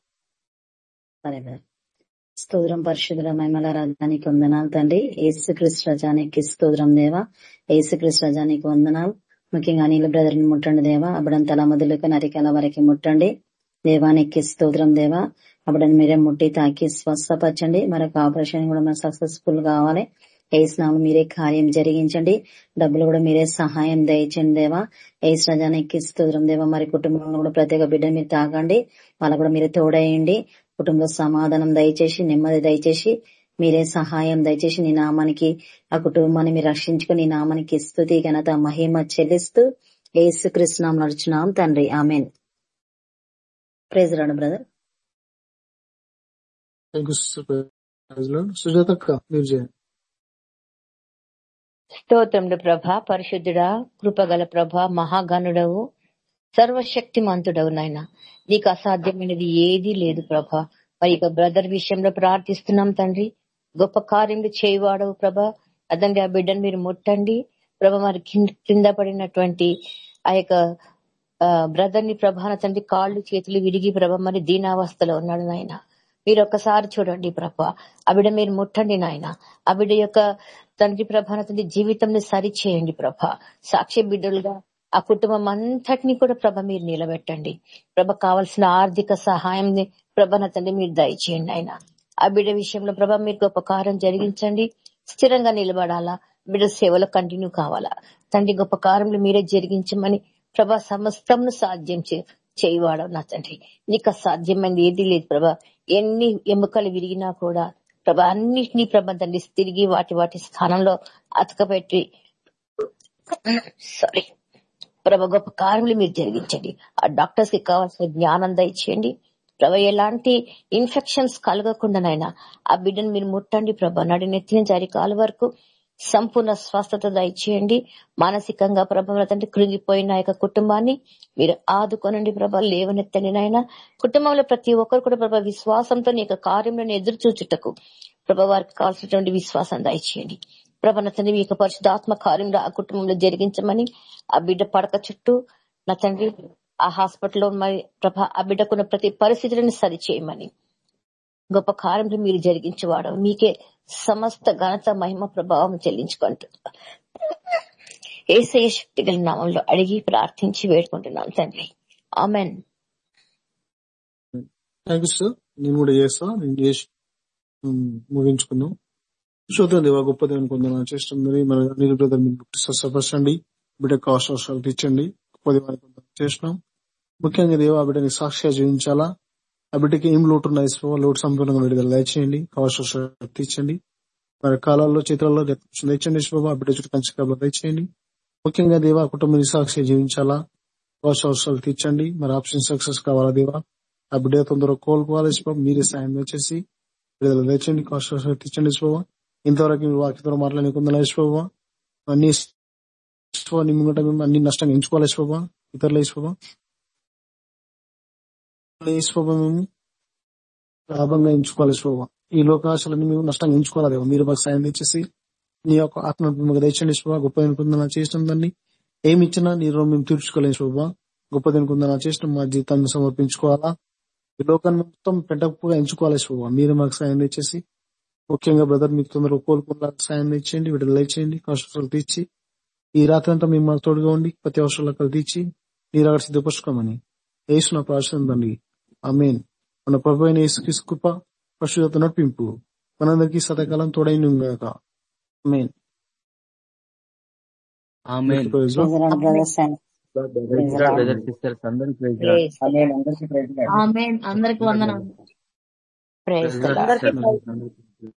స్తోత్రం పరిశుద్ర మహిమల రాజానికి వందనాలు తండ్రి. ఏసుక్రీస్తు రజానికి స్తోత్రం దేవా. ఏసుక్రీస్తు రజానికి వందనాలు. ముఖ్యంగా అనిల్ బ్రదర్ని ముట్టండి దేవా. అప్పుడం తల మొదలుకు నరికల వరకు ముట్టండి. దేవానికి స్తోత్రం దేవా. అప్పుడని మీరే ముట్టి తాకి స్వస్థపరచండి. మరొక ఆపరేషన్ కూడా మన సక్సెస్ఫుల్ కావాలి. ఏసునాము మీరే కార్యం జరిగించండి. డబ్బులు కూడా మీరే సహాయం దయచండి దేవా. ఏసు రజానికి స్తోత్రం దేవా. మరి కుటుంబంలో కూడా ప్రతి ఒక్క బిడ్డ మీరు తాగండి వాళ్ళ కూడా మీరు తోడేయండి కుటుంబ సమాధానం దయచేసి నెమ్మది దయచేసి మీరే సహాయం దయచేసి నీ నామానికి ఆ కుటుంబాన్ని మీరు రక్షించుకుని నీ నామానికి స్థుతి ఘనత మహిమ చెల్లిస్తూ ఏసు కృష్ణం నడుచున్నాం తండ్రి. ఆమెన్. ప్రేజ్ రాడు బ్రదర్. ప్రభ పరిశుద్ధుడా కృపగల ప్రభ మహాగణుడవు. సర్వశక్తిమంతుడవు నాయన. నీకు అసాధ్యమైనది ఏదీ లేదు ప్రభ. మరి బ్రదర్ విషయంలో ప్రార్థిస్తున్నాం తండ్రి. గొప్ప కార్యములు చేయవాడవు ప్రభ. అదండి ఆ బిడ్డను మీరు ముట్టండి. ప్రభ మరి కింద పడినటువంటి ఆ యొక్క బ్రదర్ని ప్రభాన తండ్రి కాళ్ళు చేతులు విరిగి ప్రభ మరి దీనావస్థలో ఉన్నాడు నాయన. మీరు ఒక్కసారి చూడండి ప్రభ. ఆ బిడ్డ మీరు ముట్టండి నాయన. ఆ బిడ్డ యొక్క తండ్రి ప్రభాన తండ్రి జీవితంని సరి చేయండి ప్రభ. సాక్షి బిడ్డలుగా ఆ కుటుంబం అంతటిని కూడా ప్రభ మీరు నిలబెట్టండి. ప్రభ కావాల్సిన ఆర్థిక సహాయం ప్రభ తండ్రి మీరు దయచేయండి ఆయన ఆ బిడ్డ విషయంలో ప్రభ మీరు గొప్పకారం జరిగించండి. స్థిరంగా నిలబడాలా? బిడ్డ సేవలో కంటిన్యూ కావాలా? తండ్రి గొప్ప మీరే జరిగించమని ప్రభా సమస్తంను సాధ్యం చే- చేయవాడవు నా తండ్రి. నీకు అసాధ్యమైనది ఏది లేదు ప్రభా. ఎన్ని ఎముకలు విరిగినా కూడా ప్రభా అన్నిటినీ ప్రభ తండ్రి తిరిగి వాటి వాటి స్థానంలో అతకబెట్టి సారీ ప్రభ గొప్ప కార్యములు మీరు జరిగించండి. ఆ డాక్టర్స్కి కావాల్సిన జ్ఞానం దయచేయండి. ప్రభ ఎలాంటి ఇన్ఫెక్షన్స్ కలగకుండానైనా ఆ బిడ్డను మీరు ముట్టండి ప్రభ. నడి నెత్తిన జారి కాలు వరకు సంపూర్ణ స్వస్థత దయచేయండి. మానసికంగా ప్రభావం తండ్రి కృంగిపోయిన యొక్క కుటుంబాన్ని మీరు ఆదుకోనండి ప్రభ. లేవనెత్తండి నాయన కుటుంబంలో ప్రతి ఒక్కరు కూడా ప్రభ విశ్వాసంతో నీ యొక్క కార్యంలో ఎదురు చూచుటకు ప్రభ వారికి కావాల్సినటువంటి విశ్వాసం దయచేయండి. ప్రభ నా తండ్రి మీ యొక్క కార్యంలో ఆ కుటుంబంలో జరిగించమని ఆ బిడ్డ పడక చుట్టూ నా తండ్రి ఆ హాస్పిటల్లో మరి ప్రభ ఆ బిడ్డకున్న ప్రతి పరిస్థితులను సరిచేయమని గొప్ప కార్యంలో మీరు జరిగించేవాడు. మీకే సమస్త ఘనత మహిమ ప్రభావం చెల్లించుకుంటున్నా ఏసయ శక్తి గల నామంలో అడిగి ప్రార్థించి వేడుకుంటున్నాను తండ్రి. ఆమెన్ థ్యాంక్ యూ సార్ నేను కూడా చేస్తా నేను చేసి ముగించుకుందాం శ్రోతం దేవా గొప్ప దేవుని కొందరు చేస్తుందని మన అనిల్ బ్రదర్ మీకు స్వస్థపరచండి బిడ్డకు అవసరాలు తీర్చండి గొప్ప దేవాన్ని కొందరు చేసినాం ముఖ్యంగా దేవ ఆ బిడ్డని సాక్షిగా జీవించాలా? ఆ బిడ్డకి ఏం లోటు ఉన్నాయి స్వ లోటు సంపూర్ణంగా విడుదల దయచేయండి. అవసరాలు తీర్చండి. మరి కాలాల్లో చిత్రాల్లో తెచ్చండి శుభ ఆ బిడ్డ చుట్టూ కంచకాలు దయచేయండి. ముఖ్యంగా దేవ ఆ కుటుంబాన్ని సాక్షిగా జీవించాలా? అవసరాలు తీర్చండి. మరి ఆప్షన్ సక్సెస్ కావాలా దేవా? ఆ బిడ్డ తొందరగా కోలుకోవాలి శుభ మీరే సాయం దయచేసి విడుదల తెచ్చండి అవసరాలు తీర్చండి శుభ ఇంతవరకు మీ వాక్యతో మాట్లాడుకుందా శుభ అన్ని నీ ముంగట మేము అన్ని నష్టంగా ఎంచుకోవాలి శుభ ఇతరుల శుభ మేము లాభంగా ఎంచుకోవాలి శుభ ఈ లోకాశాలని మేము నష్టంగా ఎంచుకోవాలి మీరు మాకు సాయం తెచ్చేసి నీ యొక్క ఆత్మ మాకు తెచ్చండి శుభ గొప్ప అనుకుందా చేసిన దాన్ని ఏమి ఇచ్చినా నీ రో మేము తీర్చుకోలేము శుభ గొప్ప అనుకుందా చేసిన మా జీవితాన్ని సమర్పించుకోవాలా. ఈ లోకాన్ని మొత్తం పెట్టకపోగా ఎంచుకోవాలి శుభ మీరు మాకు సాయం తెచ్చేసి ముఖ్యంగా బ్రదర్ మీకు తొందరగా కోలుకున్న సాయం తెచ్చేయండి విడుదల ఇచ్చేయండి కష్టాలు తీర్చి. ఈ రాత్రి అంతా మేము మాకు తోడుగా ఉండి ప్రతి అవసరాలు తీర్చి మీరు అక్కడ సిద్ధపరచుకోమని వేసిన ప్రార్థన తండ్రి. ఆమెన్. మన ప్రభు అయిన యేసుక్రీస్తు కృప పరిశుద్ధత నడిపింపు మనందరికీ సదాకాలం తోడైన ఆమేన్. అందరికీ ప్రైజ్